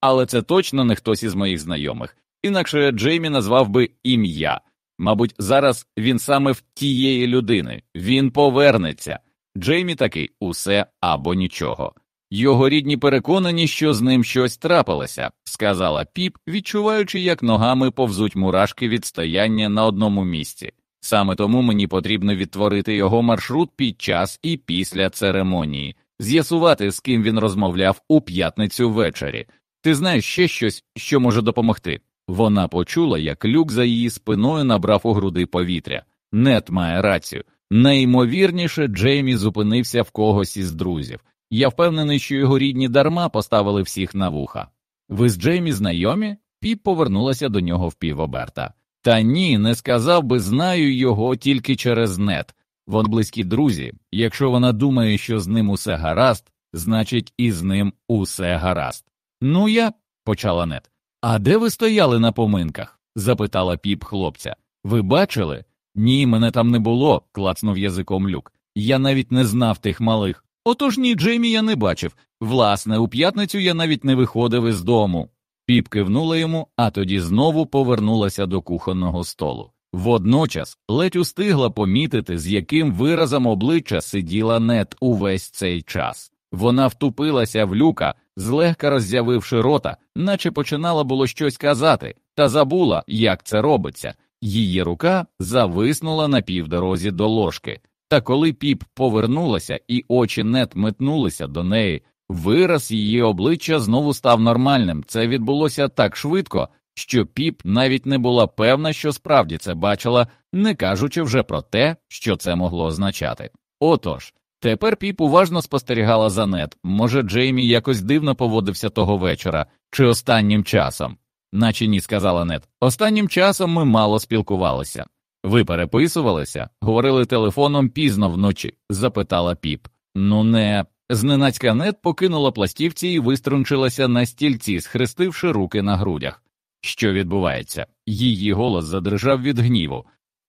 Але це точно не хтось із моїх знайомих, інакше Джеймі назвав би ім'я. Мабуть, зараз він саме в тієї людини, він повернеться. Джеймі такий усе або нічого. Його рідні переконані, що з ним щось трапилося, сказала піп, відчуваючи, як ногами повзуть мурашки від стояння на одному місці. Саме тому мені потрібно відтворити його маршрут під час і після церемонії, з'ясувати, з ким він розмовляв у п'ятницю ввечері. Ти знаєш ще щось, що може допомогти. Вона почула, як люк за її спиною набрав у груди повітря. Нет має рацію. Найімовірніше, Джеймі зупинився в когось із друзів. Я впевнений, що його рідні дарма поставили всіх на вуха. Ви з Джеймі знайомі? Піп повернулася до нього в півоберта. Та ні, не сказав би, знаю його тільки через нет. Вон близькі друзі. Якщо вона думає, що з ним усе гаразд, значить і з ним усе гаразд. Ну я, почала нет. А де ви стояли на поминках? запитала піп хлопця. Ви бачили? Ні, мене там не було, клацнув язиком люк. Я навіть не знав тих малих. Отож ні, Джеймі я не бачив. Власне, у п'ятницю я навіть не виходив із дому. Піп кивнула йому, а тоді знову повернулася до кухонного столу. Водночас ледь устигла помітити, з яким виразом обличчя сиділа нет увесь цей час. Вона втупилася в люка, злегка роззявивши рота, наче починала було щось казати, та забула, як це робиться. Її рука зависнула на півдорозі до ложки. Та коли піп повернулася і очі нет метнулися до неї, вираз її обличчя знову став нормальним. Це відбулося так швидко, що піп навіть не була певна, що справді це бачила, не кажучи вже про те, що це могло означати. Отож, тепер піп уважно спостерігала за нет. Може, Джеймі якось дивно поводився того вечора чи останнім часом. Наче ні, сказала нет. Останнім часом ми мало спілкувалися. Ви переписувалися, говорили телефоном пізно вночі? запитала піп. Ну, не. Зненацька нет покинула пластівці і виструнчилася на стільці, схрестивши руки на грудях. Що відбувається? Її голос задрижав від гніву.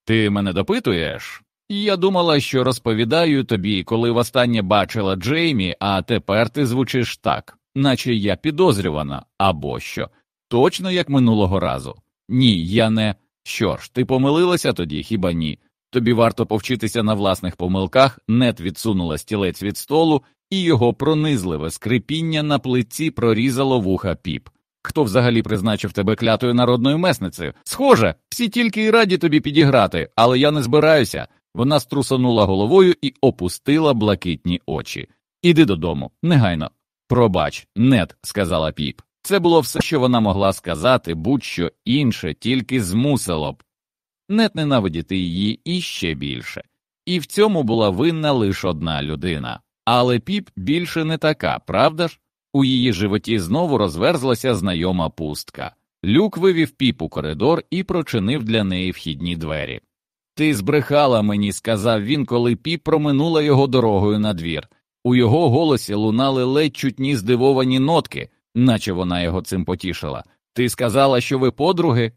Ти мене допитуєш? Я думала, що розповідаю тобі, коли востаннє бачила Джеймі, а тепер ти звучиш так, наче я підозрювана, або що. Точно як минулого разу. Ні, я не. Що ж, ти помилилася тоді, хіба ні? Тобі варто повчитися на власних помилках, нет відсунула стілець від столу, і його пронизливе скрипіння на плитці прорізало вуха піп. Хто взагалі призначив тебе клятою народною месницею? Схоже, всі тільки й раді тобі підіграти, але я не збираюся. Вона струсонула головою і опустила блакитні очі. Іди додому, негайно. Пробач, нет, сказала піп. Це було все, що вона могла сказати, будь-що інше тільки змусило б нет ненавидіти її іще більше. І в цьому була винна лише одна людина. Але піп більше не така, правда ж? У її животі знову розверзлася знайома пустка. Люк вивів піп у коридор і прочинив для неї вхідні двері. Ти збрехала мені, сказав він, коли піп проминула його дорогою на двір. У його голосі лунали ледь чутні здивовані нотки, наче вона його цим потішила. Ти сказала, що ви подруги?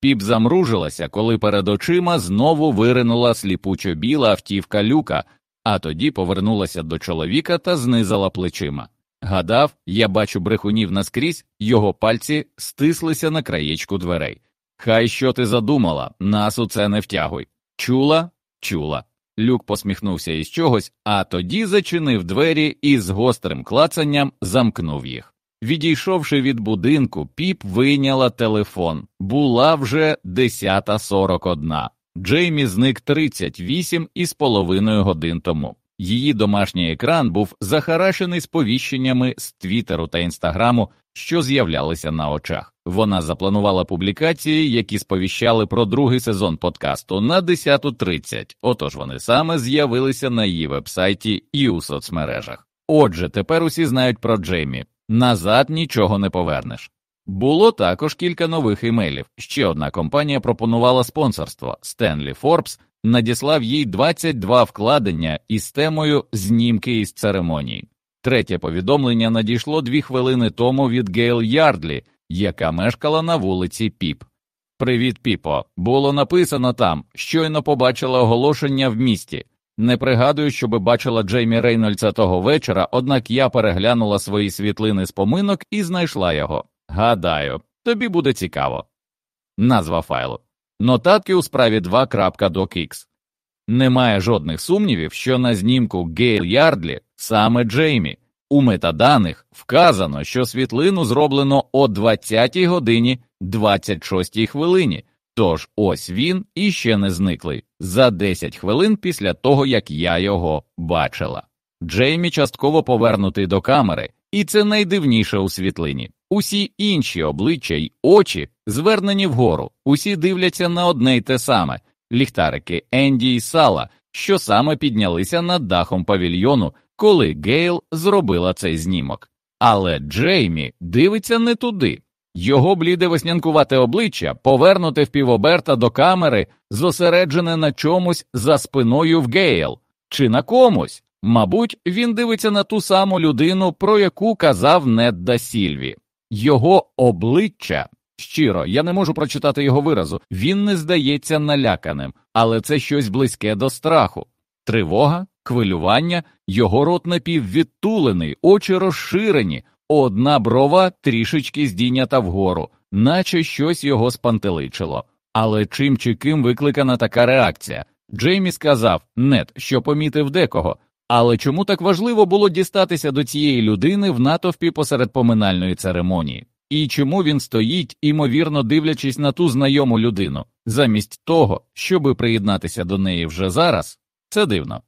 Піп замружилася, коли перед очима знову виринула сліпучо біла автівка люка, а тоді повернулася до чоловіка та знизала плечима. Гадав, я бачу брехунів наскрізь, його пальці стислися на краєчку дверей. Хай що ти задумала, нас у це не втягуй. Чула? Чула. Люк посміхнувся із чогось, а тоді зачинив двері і з гострим клацанням замкнув їх. Відійшовши від будинку, піп вийняла телефон. Була вже 10.41. Джеймі зник 38 із половиною годин тому. Її домашній екран був захарашений сповіщеннями з Твіттеру та Інстаграму, що з'являлися на очах. Вона запланувала публікації, які сповіщали про другий сезон подкасту на 10.30, Отож вони саме з'явилися на її вебсайті і у соцмережах. Отже, тепер усі знають про Джеймі. Назад нічого не повернеш. Було також кілька нових імейлів. Ще одна компанія пропонувала спонсорство. Стенлі Форбс надіслав їй 22 вкладення із темою знімки із церемонії. Третє повідомлення надійшло дві хвилини тому від Гейл Ярдлі, яка мешкала на вулиці Піп. Привіт, Піпо. Було написано там, щойно побачила оголошення в місті. Не пригадую, щоби бачила Джеймі Рейнольдса того вечора, однак я переглянула свої світлини з поминок і знайшла його. Гадаю, тобі буде цікаво. Назва файлу Нотатки у справі 2.docx. Немає жодних сумнівів, що на знімку Гейл Ярдлі саме Джеймі. У метаданих вказано, що світлину зроблено о 20 годині 26 хвилині, Тож ось він іще не зниклий за 10 хвилин після того, як я його бачила. Джеймі частково повернутий до камери, і це найдивніше у світлині. Усі інші обличчя й очі звернені вгору, усі дивляться на одне й те саме ліхтарики Енді і Сала, що саме піднялися над дахом павільйону, коли Гейл зробила цей знімок. Але Джеймі дивиться не туди. Його бліде веснянкувате обличчя, повернуте в півоберта до камери, зосереджене на чомусь за спиною в Гейл, чи на комусь. Мабуть, він дивиться на ту саму людину, про яку казав Нед да Сільві. Його обличчя щиро, я не можу прочитати його виразу, він не здається наляканим, але це щось близьке до страху. Тривога, хвилювання, його рот напіввідтулений, очі розширені, одна брова трішечки здійнята вгору, наче щось його спантеличило. Але чим чи ким викликана така реакція? Джеймі сказав нет, що помітив декого. Але чому так важливо було дістатися до цієї людини в натовпі посеред поминальної церемонії? І чому він стоїть, імовірно дивлячись на ту знайому людину, замість того, щоби приєднатися до неї вже зараз? Це дивно.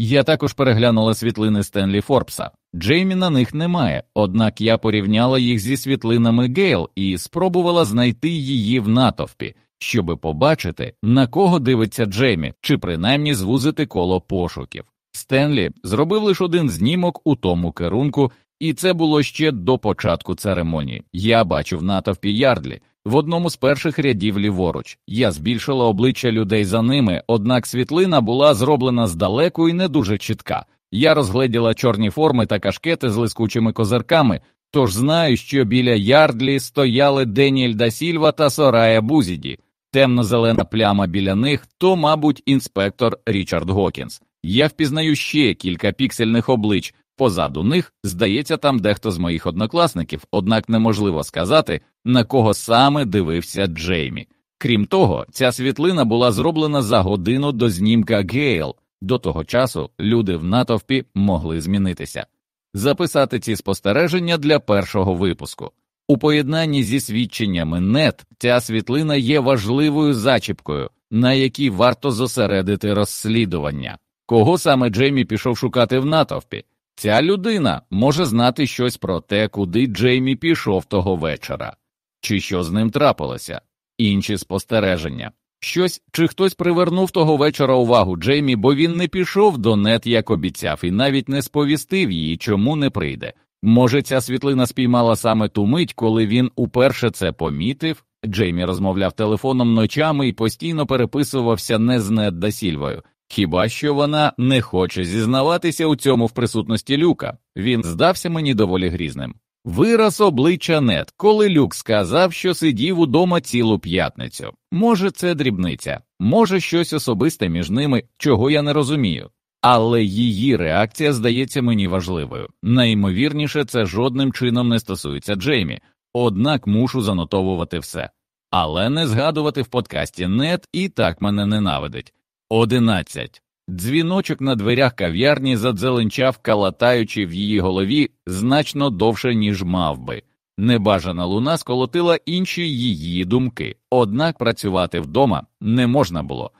Я також переглянула світлини Стенлі Форбса. Джеймі на них немає, однак я порівняла їх зі світлинами Гейл і спробувала знайти її в натовпі, щоби побачити, на кого дивиться Джеймі, чи принаймні звузити коло пошуків. Стенлі зробив лише один знімок у тому керунку, і це було ще до початку церемонії. Я бачив натовпі ярдлі в одному з перших рядів ліворуч. Я збільшила обличчя людей за ними, однак світлина була зроблена здалеку і не дуже чітка. Я розгледіла чорні форми та кашкети з лискучими козирками, тож знаю, що біля ярдлі стояли Деніель да Сільва та Сорая Бузіді. Темно-зелена пляма біля них то, мабуть, інспектор Річард Гокінс. Я впізнаю ще кілька піксельних облич. Позаду них, здається, там дехто з моїх однокласників, однак неможливо сказати, на кого саме дивився Джеймі. Крім того, ця світлина була зроблена за годину до знімка Гейл. До того часу люди в натовпі могли змінитися. Записати ці спостереження для першого випуску. У поєднанні зі свідченнями нет ця світлина є важливою зачіпкою, на якій варто зосередити розслідування. Кого саме Джеймі пішов шукати в натовпі? Ця людина може знати щось про те, куди Джеймі пішов того вечора, чи що з ним трапилося, інші спостереження. Щось чи хтось привернув того вечора увагу Джеймі, бо він не пішов до нет, як обіцяв, і навіть не сповістив її, чому не прийде. Може, ця світлина спіймала саме ту мить, коли він уперше це помітив. Джеймі розмовляв телефоном ночами і постійно переписувався не з Нед да Сільвою. Хіба що вона не хоче зізнаватися у цьому в присутності люка? Він здався мені доволі грізним. Вираз обличчя нет, коли люк сказав, що сидів удома цілу п'ятницю. Може, це дрібниця, може щось особисте між ними, чого я не розумію. Але її реакція здається мені важливою. Найімовірніше, це жодним чином не стосується Джеймі, однак мушу занотовувати все. Але не згадувати в подкасті нет і так мене ненавидить. Одинадцять. Дзвіночок на дверях кав'ярні задзеленчав, калатаючи в її голові значно довше, ніж мав би. Небажана луна сколотила інші її думки, однак працювати вдома не можна було,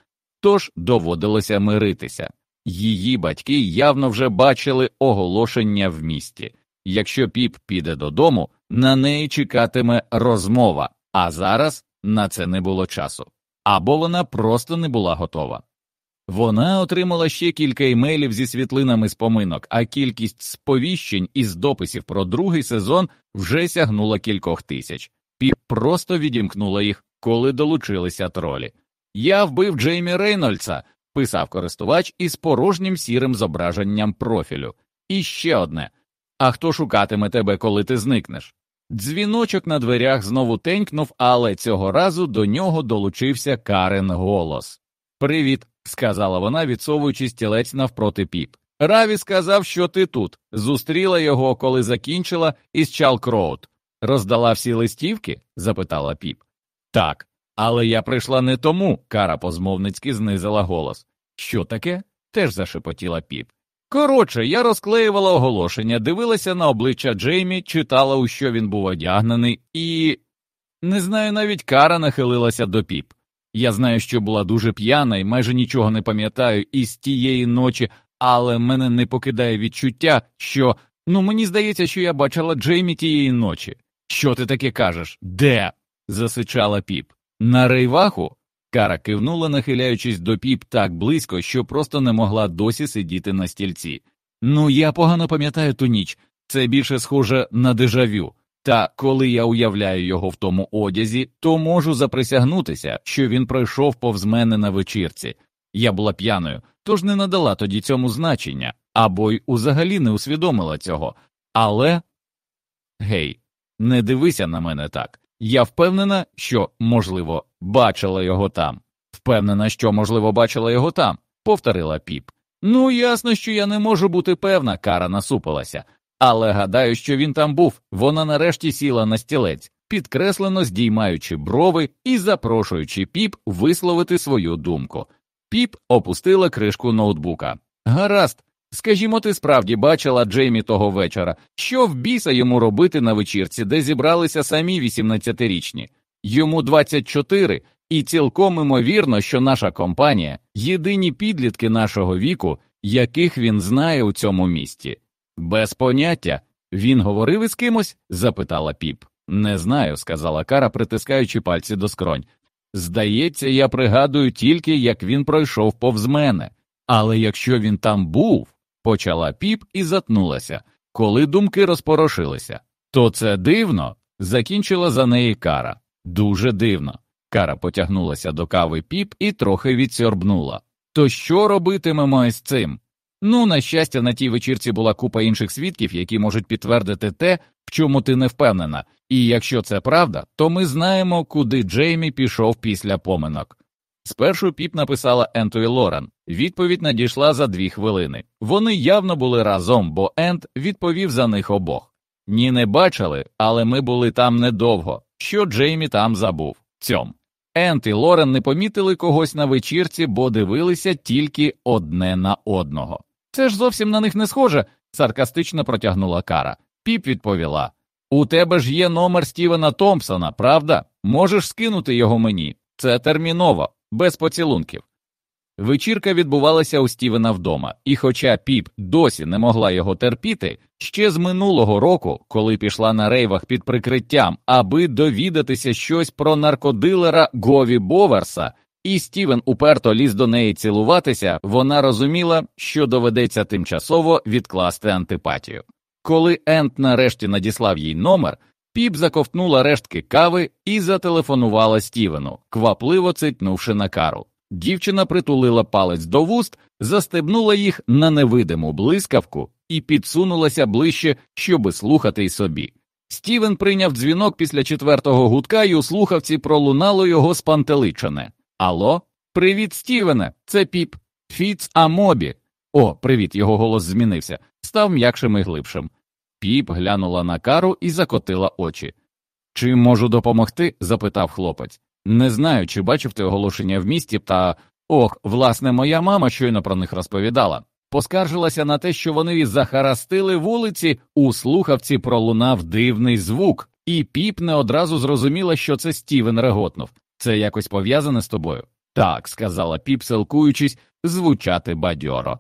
тож доводилося миритися. Її батьки явно вже бачили оголошення в місті. Якщо піп піде додому, на неї чекатиме розмова, а зараз на це не було часу. Або вона просто не була готова. Вона отримала ще кілька імейлів зі світлинами з поминок, а кількість сповіщень із дописів про другий сезон вже сягнула кількох тисяч. Піп просто відімкнула їх, коли долучилися тролі. Я вбив Джеймі Рейнольдса, писав користувач із порожнім сірим зображенням профілю. І ще одне а хто шукатиме тебе, коли ти зникнеш? Дзвіночок на дверях знову тенькнув, але цього разу до нього долучився Карен голос. Привіт, сказала вона, відсовуючи стілець навпроти піп. Раві сказав, що ти тут. Зустріла його, коли закінчила із Чалкроуд. Роздала всі листівки? запитала піп. Так, але я прийшла не тому, кара позмовницьки знизила голос. Що таке? теж зашепотіла піп. Коротше, я розклеювала оголошення, дивилася на обличчя Джеймі, читала, у що він був одягнений, і. Не знаю, навіть кара нахилилася до піп. Я знаю, що була дуже п'яна і майже нічого не пам'ятаю із тієї ночі, але мене не покидає відчуття, що ну мені здається, що я бачила Джеймі тієї ночі. Що ти таке кажеш? Де? засичала піп. На рейваху? Кара кивнула, нахиляючись до піп так близько, що просто не могла досі сидіти на стільці. Ну, я погано пам'ятаю ту ніч, це більше схоже на дежавю. Та коли я уявляю його в тому одязі, то можу заприсягнутися, що він пройшов повз мене на вечірці. Я була п'яною, тож не надала тоді цьому значення, або й узагалі не усвідомила цього. Але гей, не дивися на мене так. Я впевнена, що, можливо, бачила його там. Впевнена, що, можливо, бачила його там, повторила піп. Ну, ясно, що я не можу бути певна, кара насупилася, але гадаю, що він там був. Вона нарешті сіла на стілець, підкреслено здіймаючи брови і запрошуючи піп висловити свою думку. Піп опустила кришку ноутбука. Гаразд, скажімо, ти справді бачила Джеймі того вечора, що в біса йому робити на вечірці, де зібралися самі 18-річні. Йому 24, і цілком імовірно, що наша компанія єдині підлітки нашого віку, яких він знає у цьому місті. Без поняття. Він говорив із кимось? запитала піп. Не знаю, сказала Кара, притискаючи пальці до скронь. Здається, я пригадую тільки, як він пройшов повз мене. Але якщо він там був, почала піп і затнулася, коли думки розпорошилися. То це дивно, закінчила за неї кара. Дуже дивно. Кара потягнулася до кави піп і трохи відсьорбнула. То що робитимемо із цим? Ну, на щастя, на тій вечірці була купа інших свідків, які можуть підтвердити те, в чому ти не впевнена, і якщо це правда, то ми знаємо, куди Джеймі пішов після поминок. Спершу піп написала Енту і Лорен. Відповідь надійшла за дві хвилини. Вони явно були разом, бо Ент відповів за них обох. Ні, не бачили, але ми були там недовго. Що Джеймі там забув? Цьом. Ент і Лорен не помітили когось на вечірці, бо дивилися тільки одне на одного. Це ж зовсім на них не схоже, саркастично протягнула Кара. Піп відповіла У тебе ж є номер Стівена Томпсона, правда? Можеш скинути його мені. Це терміново, без поцілунків. Вечірка відбувалася у Стівена вдома, і хоча піп досі не могла його терпіти, ще з минулого року, коли пішла на рейвах під прикриттям, аби довідатися щось про наркодилера Гові Боверса, і Стівен уперто ліз до неї цілуватися, вона розуміла, що доведеться тимчасово відкласти антипатію. Коли Ент нарешті надіслав їй номер, піп заковтнула рештки кави і зателефонувала Стівену, квапливо цитнувши на кару. Дівчина притулила палець до вуст, застебнула їх на невидиму блискавку і підсунулася ближче, щоби слухати й собі. Стівен прийняв дзвінок після четвертого гудка і у слухавці пролунало його спантеличене. Алло, привіт, Стівене, це піп. Фіц Амобі. О, привіт, його голос змінився, став м'якшим і глибшим. Піп глянула на кару і закотила очі. Чи можу допомогти? запитав хлопець. Не знаю, чи бачив ти оголошення в місті, та ох, власне, моя мама щойно про них розповідала. Поскаржилася на те, що вони захарастили вулиці, у слухавці пролунав дивний звук, і піп не одразу зрозуміла, що це Стівен реготнув. Це якось пов'язане з тобою? Так, сказала піп, силкуючись, звучати бадьоро.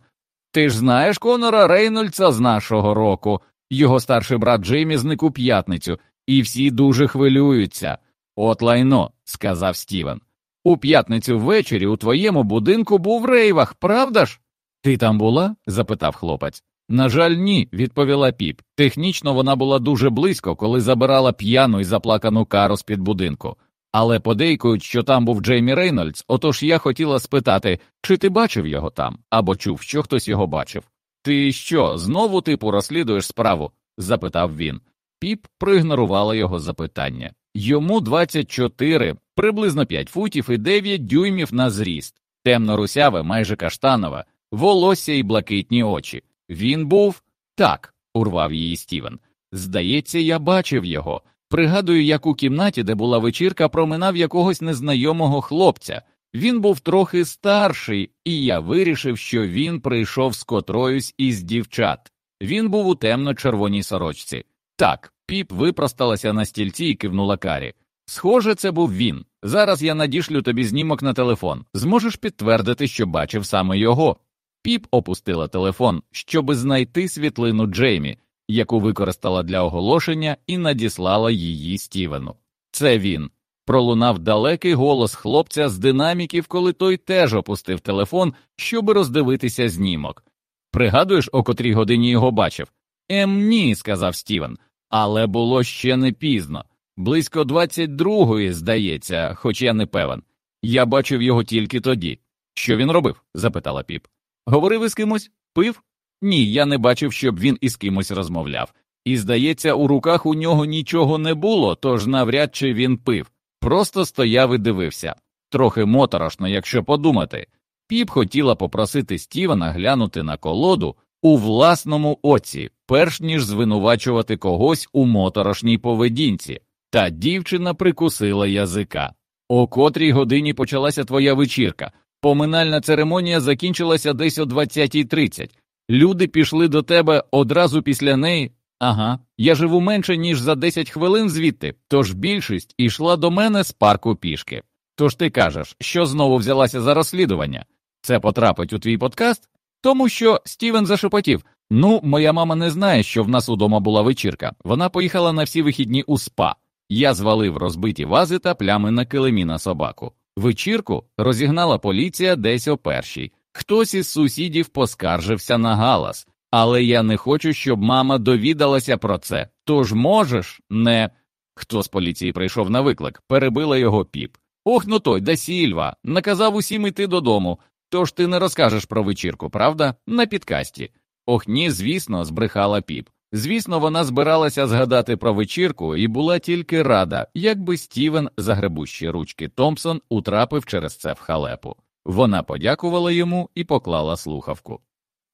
Ти ж знаєш Конора Рейнольдса з нашого року. Його старший брат Джеймі зник у п'ятницю, і всі дуже хвилюються. От лайно, сказав Стівен. У п'ятницю ввечері у твоєму будинку був рейвах, правда ж? Ти там була? запитав хлопець. На жаль, ні, відповіла піп. Технічно вона була дуже близько, коли забирала п'яну і заплакану кару з під будинку. Але подейкують, що там був Джеймі Рейнольдс, отож я хотіла спитати, чи ти бачив його там, або чув, що хтось його бачив. Ти що, знову типу розслідуєш справу? запитав він. Піп проігнорувала його запитання. Йому 24, приблизно 5 футів і 9 дюймів на зріст, темно русяве, майже каштанове, волосся і блакитні очі. Він був так, урвав її Стівен. Здається, я бачив його. Пригадую, як у кімнаті, де була вечірка, проминав якогось незнайомого хлопця. Він був трохи старший, і я вирішив, що він прийшов з котроюсь із дівчат. Він був у темно-червоній сорочці. Так, піп випросталася на стільці і кивнула карі. Схоже, це був він. Зараз я надішлю тобі знімок на телефон. Зможеш підтвердити, що бачив саме його. Піп опустила телефон, щоби знайти світлину Джеймі, яку використала для оголошення, і надіслала її Стівену. Це він. Пролунав далекий голос хлопця з динаміків, коли той теж опустив телефон, щоби роздивитися знімок. Пригадуєш, о котрій годині його бачив? Ем, ні, сказав Стівен, але було ще не пізно. Близько 22-ї, здається, хоч я не певен. Я бачив його тільки тоді. Що він робив? запитала піп. Говорив із кимось? Пив? Ні, я не бачив, щоб він із кимось розмовляв. І, здається, у руках у нього нічого не було, тож навряд чи він пив. Просто стояв і дивився. Трохи моторошно, якщо подумати. Піп хотіла попросити Стівена глянути на колоду у власному оці, перш ніж звинувачувати когось у моторошній поведінці, та дівчина прикусила язика. О котрій годині почалася твоя вечірка. Поминальна церемонія закінчилася десь о 20.30. Люди пішли до тебе одразу після неї. Ага, я живу менше, ніж за 10 хвилин звідти, тож більшість ішла до мене з парку пішки. Тож ти кажеш, що знову взялася за розслідування? Це потрапить у твій подкаст? Тому що Стівен зашепотів Ну, моя мама не знає, що в нас удома була вечірка. Вона поїхала на всі вихідні у спа. Я звалив розбиті вази та плями на килимі на собаку. Вечірку розігнала поліція десь о першій. Хтось із сусідів поскаржився на галас, але я не хочу, щоб мама довідалася про це. Тож можеш не. Хто з поліції прийшов на виклик, перебила його піп. Ох, ну той да Сільва, наказав усім іти додому. Тож ти не розкажеш про вечірку, правда? На підкасті. Ох, ні, звісно, збрехала піп. Звісно, вона збиралася згадати про вечірку і була тільки рада, якби Стівен, загребущі ручки Томпсон, утрапив через це в халепу. Вона подякувала йому і поклала слухавку.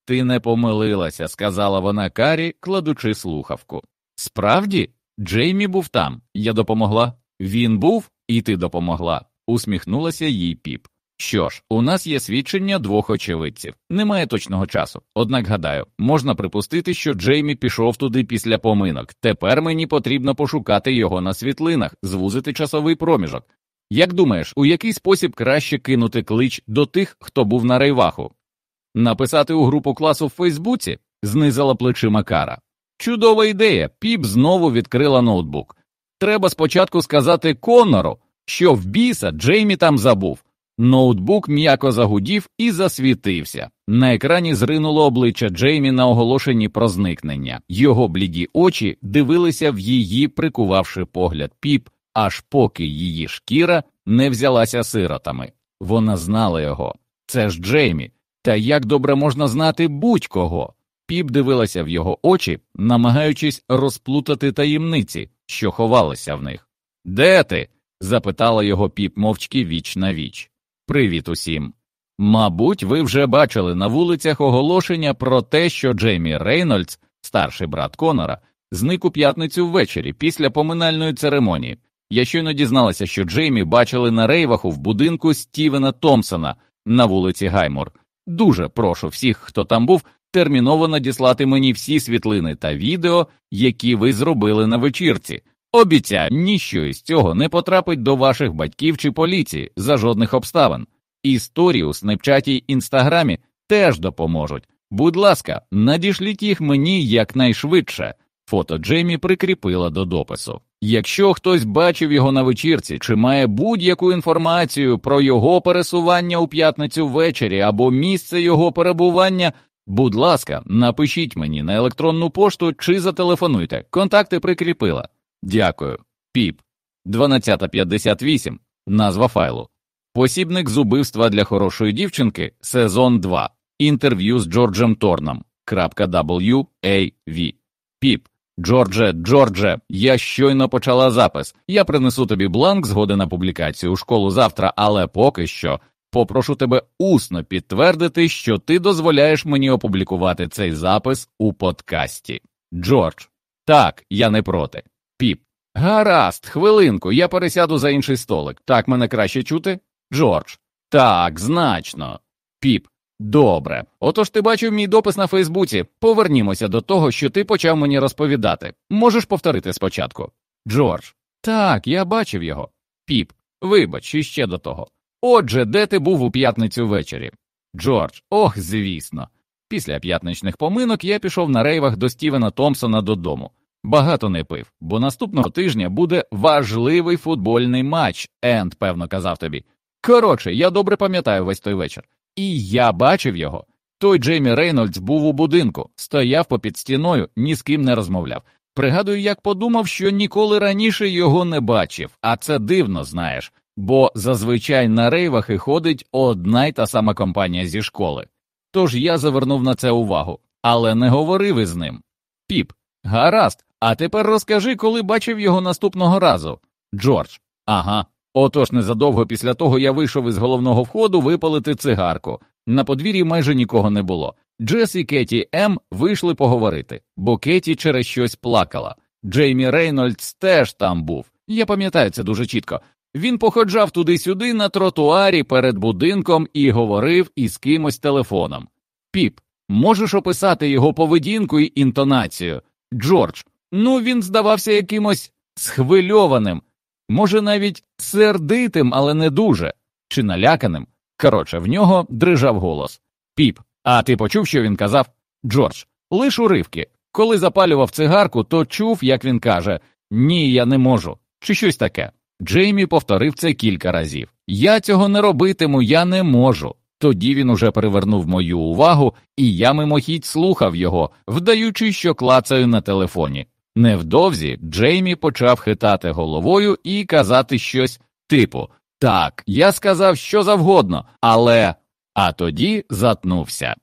Ти не помилилася, сказала вона Карі, кладучи слухавку. Справді, Джеймі був там, я допомогла. Він був, і ти допомогла, усміхнулася їй піп. Що ж, у нас є свідчення двох очевидців. Немає точного часу. Однак, гадаю, можна припустити, що Джеймі пішов туди після поминок. Тепер мені потрібно пошукати його на світлинах, звузити часовий проміжок. Як думаєш, у який спосіб краще кинути клич до тих, хто був на рейваху? Написати у групу класу в Фейсбуці? знизила плечима Кара. Чудова ідея. Піп знову відкрила ноутбук. Треба спочатку сказати Конору, що в біса Джеймі там забув. Ноутбук м'яко загудів і засвітився. На екрані зринуло обличчя Джеймі на оголошенні про зникнення. Його бліді очі дивилися в її, прикувавши погляд піп, аж поки її шкіра не взялася сиротами. Вона знала його. Це ж Джеймі. Та як добре можна знати будь-кого. Піп дивилася в його очі, намагаючись розплутати таємниці, що ховалися в них. Де ти? запитала його піп мовчки віч на віч. Привіт усім. Мабуть, ви вже бачили на вулицях оголошення про те, що Джеймі Рейнольдс, старший брат Конора, зник у п'ятницю ввечері після поминальної церемонії. Я щойно дізналася, що Джеймі бачили на рейваху в будинку Стівена Томпсона на вулиці Гаймор. Дуже прошу всіх, хто там був, терміново надіслати мені всі світлини та відео, які ви зробили на вечірці. Обіцяю, ніщо із цього не потрапить до ваших батьків чи поліції за жодних обставин. Історії у снепчаті й інстаграмі теж допоможуть. Будь ласка, надішліть їх мені якнайшвидше. Фото Джеймі прикріпила до допису. Якщо хтось бачив його на вечірці чи має будь-яку інформацію про його пересування у п'ятницю ввечері або місце його перебування, будь ласка, напишіть мені на електронну пошту чи зателефонуйте. Контакти прикріпила. Дякую. Піп. 1258. Назва файлу. Посібник з убивства для хорошої дівчинки. Сезон 2. Інтерв'ю з Джорджем Торном. W.A.V. Піп. Джордже, Джордже, я щойно почала запис. Я принесу тобі бланк згоди на публікацію у школу завтра, але поки що попрошу тебе усно підтвердити, що ти дозволяєш мені опублікувати цей запис у подкасті. Джордж. Так, я не проти. Піп. Гаразд, хвилинку, я пересяду за інший столик. Так мене краще чути? Джордж. Так, значно. Піп. Добре. Отож ти бачив мій допис на Фейсбуці. Повернімося до того, що ти почав мені розповідати. Можеш повторити спочатку. Джордж. Так, я бачив його. Піп, вибач, іще до того. Отже, де ти був у п'ятницю ввечері? Джордж, ох, звісно. Після п'ятничних поминок я пішов на рейвах до Стівена Томпсона додому. Багато не пив, бо наступного тижня буде важливий футбольний матч, Ент, певно, казав тобі. Коротше, я добре пам'ятаю весь той вечір. І я бачив його. Той Джеймі Рейнольдс був у будинку, стояв попід стіною, ні з ким не розмовляв. Пригадую, як подумав, що ніколи раніше його не бачив, а це дивно, знаєш, бо зазвичай на рейвах і ходить одна й та сама компанія зі школи. Тож я завернув на це увагу, але не говорив із ним. Піп, гаразд, а тепер розкажи, коли бачив його наступного разу. Джордж, ага. Отож незадовго після того я вийшов із головного входу випалити цигарку. На подвір'ї майже нікого не було. Джес і Кеті М вийшли поговорити, бо Кеті через щось плакала. Джеймі Рейнольдс теж там був. Я пам'ятаю це дуже чітко. Він походжав туди-сюди на тротуарі перед будинком і говорив із кимось телефоном. Піп, можеш описати його поведінку і інтонацію? Джордж, ну він здавався якимось схвильованим, може, навіть сердитим, але не дуже, чи наляканим. Коротше, в нього дрижав голос. Піп, а ти почув, що він казав? Джордж, лиш уривки. Коли запалював цигарку, то чув, як він каже Ні, я не можу, чи щось таке. Джеймі повторив це кілька разів. Я цього не робитиму, я не можу. Тоді він уже привернув мою увагу, і я мимохідь слухав його, вдаючи, що клацаю на телефоні. Невдовзі Джеймі почав хитати головою і казати щось типу Так, я сказав що завгодно, але. А тоді затнувся.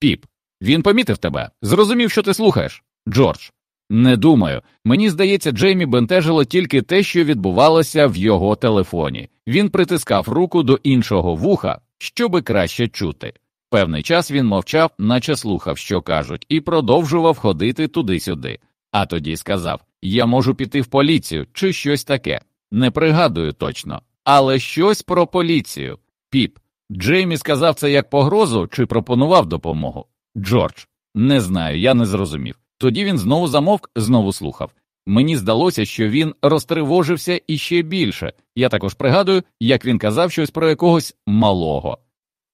Піп, він помітив тебе, зрозумів, що ти слухаєш. Джордж. Не думаю. Мені здається, Джеймі бентежило тільки те, що відбувалося в його телефоні. Він притискав руку до іншого вуха, щоби краще чути. Певний час він мовчав, наче слухав, що кажуть, і продовжував ходити туди-сюди. А тоді сказав Я можу піти в поліцію чи щось таке. Не пригадую точно, але щось про поліцію. Піп. Джеймі сказав це як погрозу чи пропонував допомогу. Джордж, не знаю, я не зрозумів. Тоді він знову замовк, знову слухав. Мені здалося, що він розтривожився іще більше. Я також пригадую, як він казав щось про якогось малого.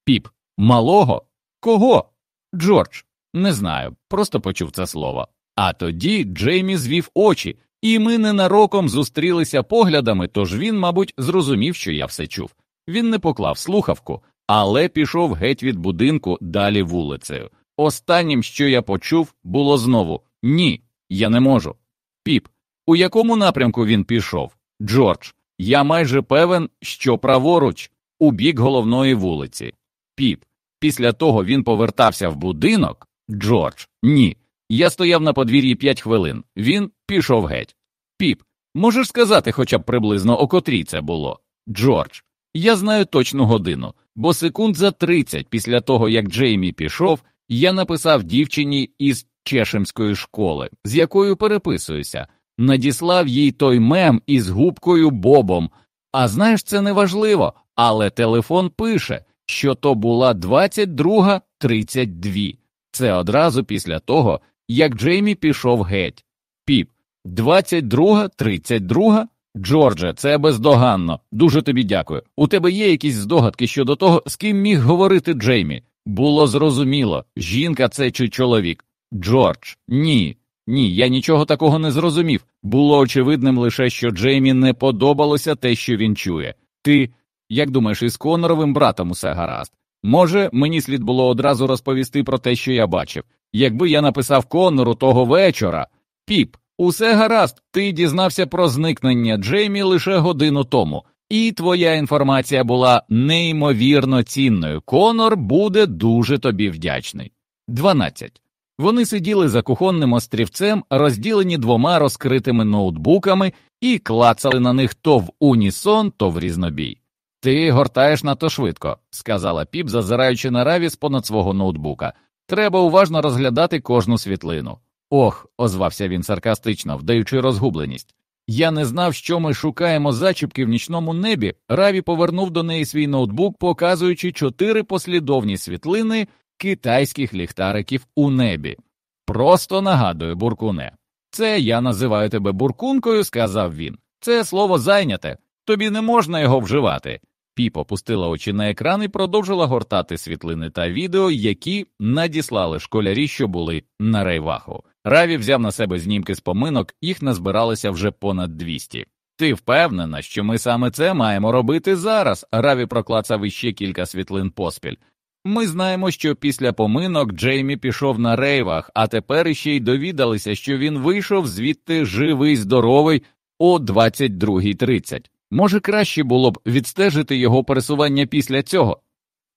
Піп, малого? Кого? Джордж, не знаю, просто почув це слово. А тоді Джеймі звів очі, і ми ненароком зустрілися поглядами, тож він, мабуть, зрозумів, що я все чув. Він не поклав слухавку, але пішов геть від будинку далі вулицею. Останнім, що я почув, було знову ні, я не можу. Піп, у якому напрямку він пішов? Джордж, я майже певен, що праворуч, у бік головної вулиці. Піп, після того він повертався в будинок. Джордж, ні. Я стояв на подвір'ї п'ять хвилин. Він пішов геть. Піп, можеш сказати хоча б приблизно о котрій це було? Джордж, я знаю точну годину, бо секунд за тридцять після того, як Джеймі пішов, я написав дівчині із Чешемської школи, з якою переписуюся, надіслав їй той мем із губкою Бобом. А знаєш, це не важливо, але телефон пише, що то була 22.32. Це одразу після того, як Джеймі пішов геть. Піп, 22.32? Джордже, це бездоганно. Дуже тобі дякую. У тебе є якісь здогадки щодо того, з ким міг говорити Джеймі? Було зрозуміло, жінка це чи чоловік. Джордж, ні, ні, я нічого такого не зрозумів. Було очевидним лише, що Джеймі не подобалося те, що він чує. Ти, як думаєш, із Коноровим братом усе гаразд? Може, мені слід було одразу розповісти про те, що я бачив. Якби я написав Конору того вечора. Піп, усе гаразд, ти дізнався про зникнення Джеймі лише годину тому, і твоя інформація була неймовірно цінною. Конор буде дуже тобі вдячний. 12. Вони сиділи за кухонним острівцем, розділені двома розкритими ноутбуками, і клацали на них то в унісон, то в різнобій. Ти гортаєш надто швидко, сказала піп, зазираючи на раві з понад свого ноутбука. Треба уважно розглядати кожну світлину. Ох, озвався він саркастично, вдаючи розгубленість. Я не знав, що ми шукаємо зачіпки в нічному небі. Раві повернув до неї свій ноутбук, показуючи чотири послідовні світлини китайських ліхтариків у небі. Просто нагадую, буркуне. Це я називаю тебе буркункою, сказав він. Це слово зайняте, тобі не можна його вживати. Піп опустила очі на екран і продовжила гортати світлини та відео, які надіслали школярі, що були на рейваху. Раві взяв на себе знімки з поминок, їх назбиралося вже понад 200. Ти впевнена, що ми саме це маємо робити зараз? Раві проклацав іще кілька світлин поспіль. Ми знаємо, що після поминок Джеймі пішов на рейвах, а тепер іще й довідалися, що він вийшов звідти живий, здоровий о 22.30. Може, краще було б відстежити його пересування після цього.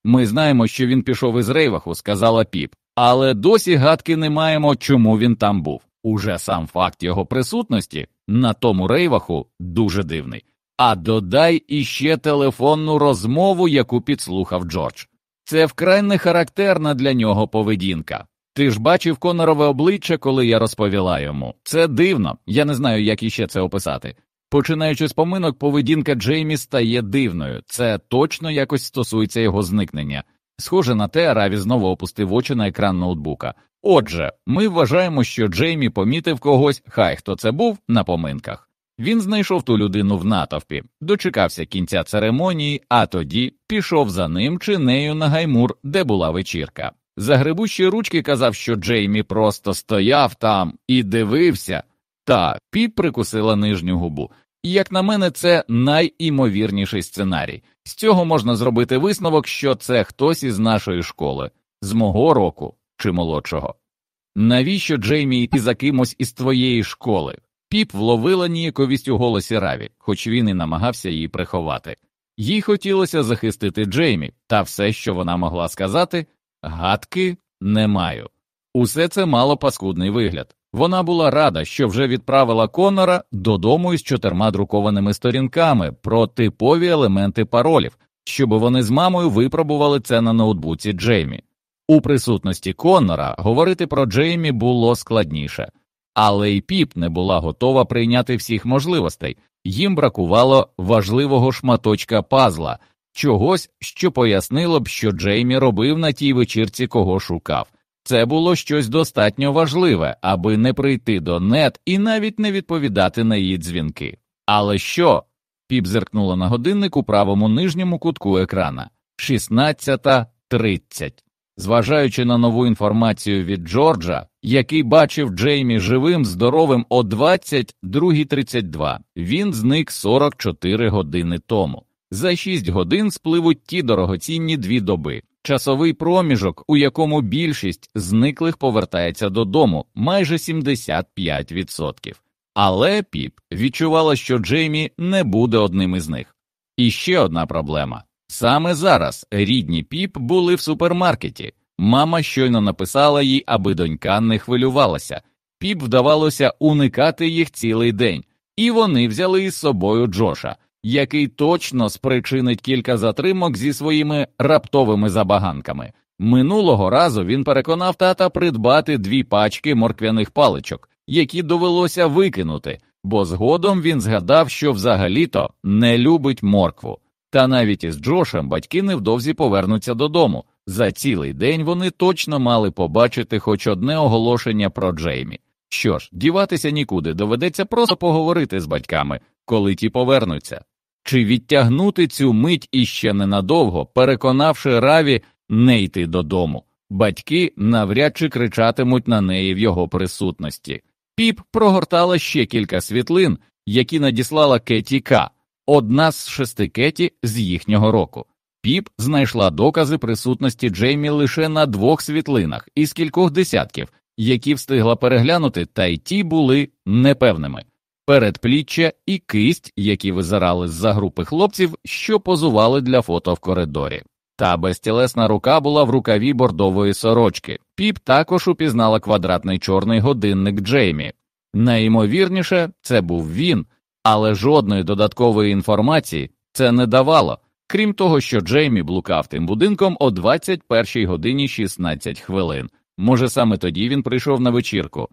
Ми знаємо, що він пішов із рейваху, сказала піп, але досі гадки не маємо, чому він там був. Уже сам факт його присутності на тому рейваху дуже дивний. А додай іще телефонну розмову, яку підслухав Джордж. Це вкрай не характерна для нього поведінка. Ти ж бачив Конорове обличчя, коли я розповіла йому. Це дивно, я не знаю, як іще це описати. Починаючи з поминок, поведінка Джеймі стає дивною, це точно якось стосується його зникнення. Схоже на те, Раві знову опустив очі на екран ноутбука. Отже, ми вважаємо, що Джеймі помітив когось, хай хто це був, на поминках. Він знайшов ту людину в натовпі, дочекався кінця церемонії, а тоді пішов за ним чи нею на гаймур, де була вечірка. Загребущі ручки казав, що Джеймі просто стояв там і дивився. Та піп прикусила нижню губу. І, як на мене, це найімовірніший сценарій. З цього можна зробити висновок, що це хтось із нашої школи, з мого року чи молодшого. Навіщо Джеймі йти за кимось із твоєї школи? Піп вловила ніяковість у голосі Раві, хоч він і намагався її приховати. Їй хотілося захистити Джеймі, та все, що вона могла сказати, гадки не маю. Усе це мало паскудний вигляд. Вона була рада, що вже відправила Конора додому із чотирма друкованими сторінками про типові елементи паролів, щоб вони з мамою випробували це на ноутбуці Джеймі. У присутності Коннора говорити про Джеймі було складніше, але й піп не була готова прийняти всіх можливостей, їм бракувало важливого шматочка пазла, чогось, що пояснило б, що Джеймі робив на тій вечірці, кого шукав. Це було щось достатньо важливе, аби не прийти до нет і навіть не відповідати на її дзвінки. Але що? Піп зеркнула на годинник у правому нижньому кутку екрана 16.30. Зважаючи на нову інформацію від Джорджа, який бачив Джеймі живим, здоровим о 22.32, він зник 44 години тому. За 6 годин спливуть ті дорогоцінні дві доби, часовий проміжок, у якому більшість зниклих повертається додому, майже 75%. Але піп відчувала, що Джеймі не буде одним із них. І ще одна проблема. Саме зараз рідні піп були в супермаркеті. Мама щойно написала їй, аби донька не хвилювалася. Піп вдавалося уникати їх цілий день, і вони взяли із собою Джоша, який точно спричинить кілька затримок зі своїми раптовими забаганками. Минулого разу він переконав тата придбати дві пачки морквяних паличок, які довелося викинути, бо згодом він згадав, що взагалі-то не любить моркву. Та навіть із Джошем батьки невдовзі повернуться додому. За цілий день вони точно мали побачити хоч одне оголошення про Джеймі. Що ж, діватися нікуди, доведеться просто поговорити з батьками, коли ті повернуться, чи відтягнути цю мить іще ненадовго, переконавши Раві не йти додому. Батьки навряд чи кричатимуть на неї в його присутності. Піп прогортала ще кілька світлин, які надіслала Кеті К одна з шести Кеті з їхнього року. Піп знайшла докази присутності Джеймі лише на двох світлинах із кількох десятків, які встигла переглянути, та й ті були непевними. Передпліччя і кисть, які визирали з за групи хлопців, що позували для фото в коридорі. Та безтілесна рука була в рукаві бордової сорочки. Піп також упізнала квадратний чорний годинник Джеймі. Найімовірніше, це був він, але жодної додаткової інформації це не давало, крім того, що Джеймі блукав тим будинком о 21 годині 16 хвилин. Може, саме тоді він прийшов на вечірку.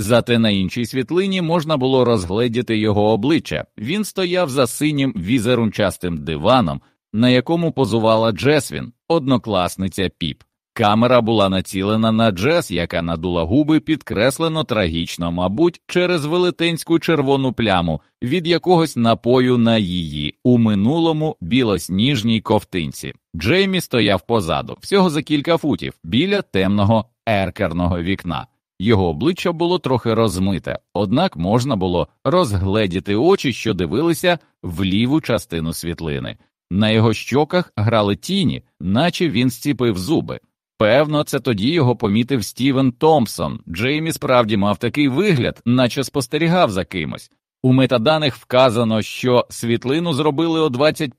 Зате на іншій світлині можна було розгледіти його обличчя. Він стояв за синім візерунчастим диваном, на якому позувала Джесвін, однокласниця піп. Камера була націлена на Джес, яка надула губи підкреслено трагічно, мабуть, через велетенську червону пляму від якогось напою на її у минулому білосніжній ковтинці. Джеймі стояв позаду, всього за кілька футів, біля темного еркерного вікна. Його обличчя було трохи розмите, однак можна було розгледіти очі, що дивилися в ліву частину світлини. На його щоках грали тіні, наче він зціпив зуби. Певно, це тоді його помітив Стівен Томпсон. Джеймі справді мав такий вигляд, наче спостерігав за кимось. У метаданих вказано, що світлину зробили о 21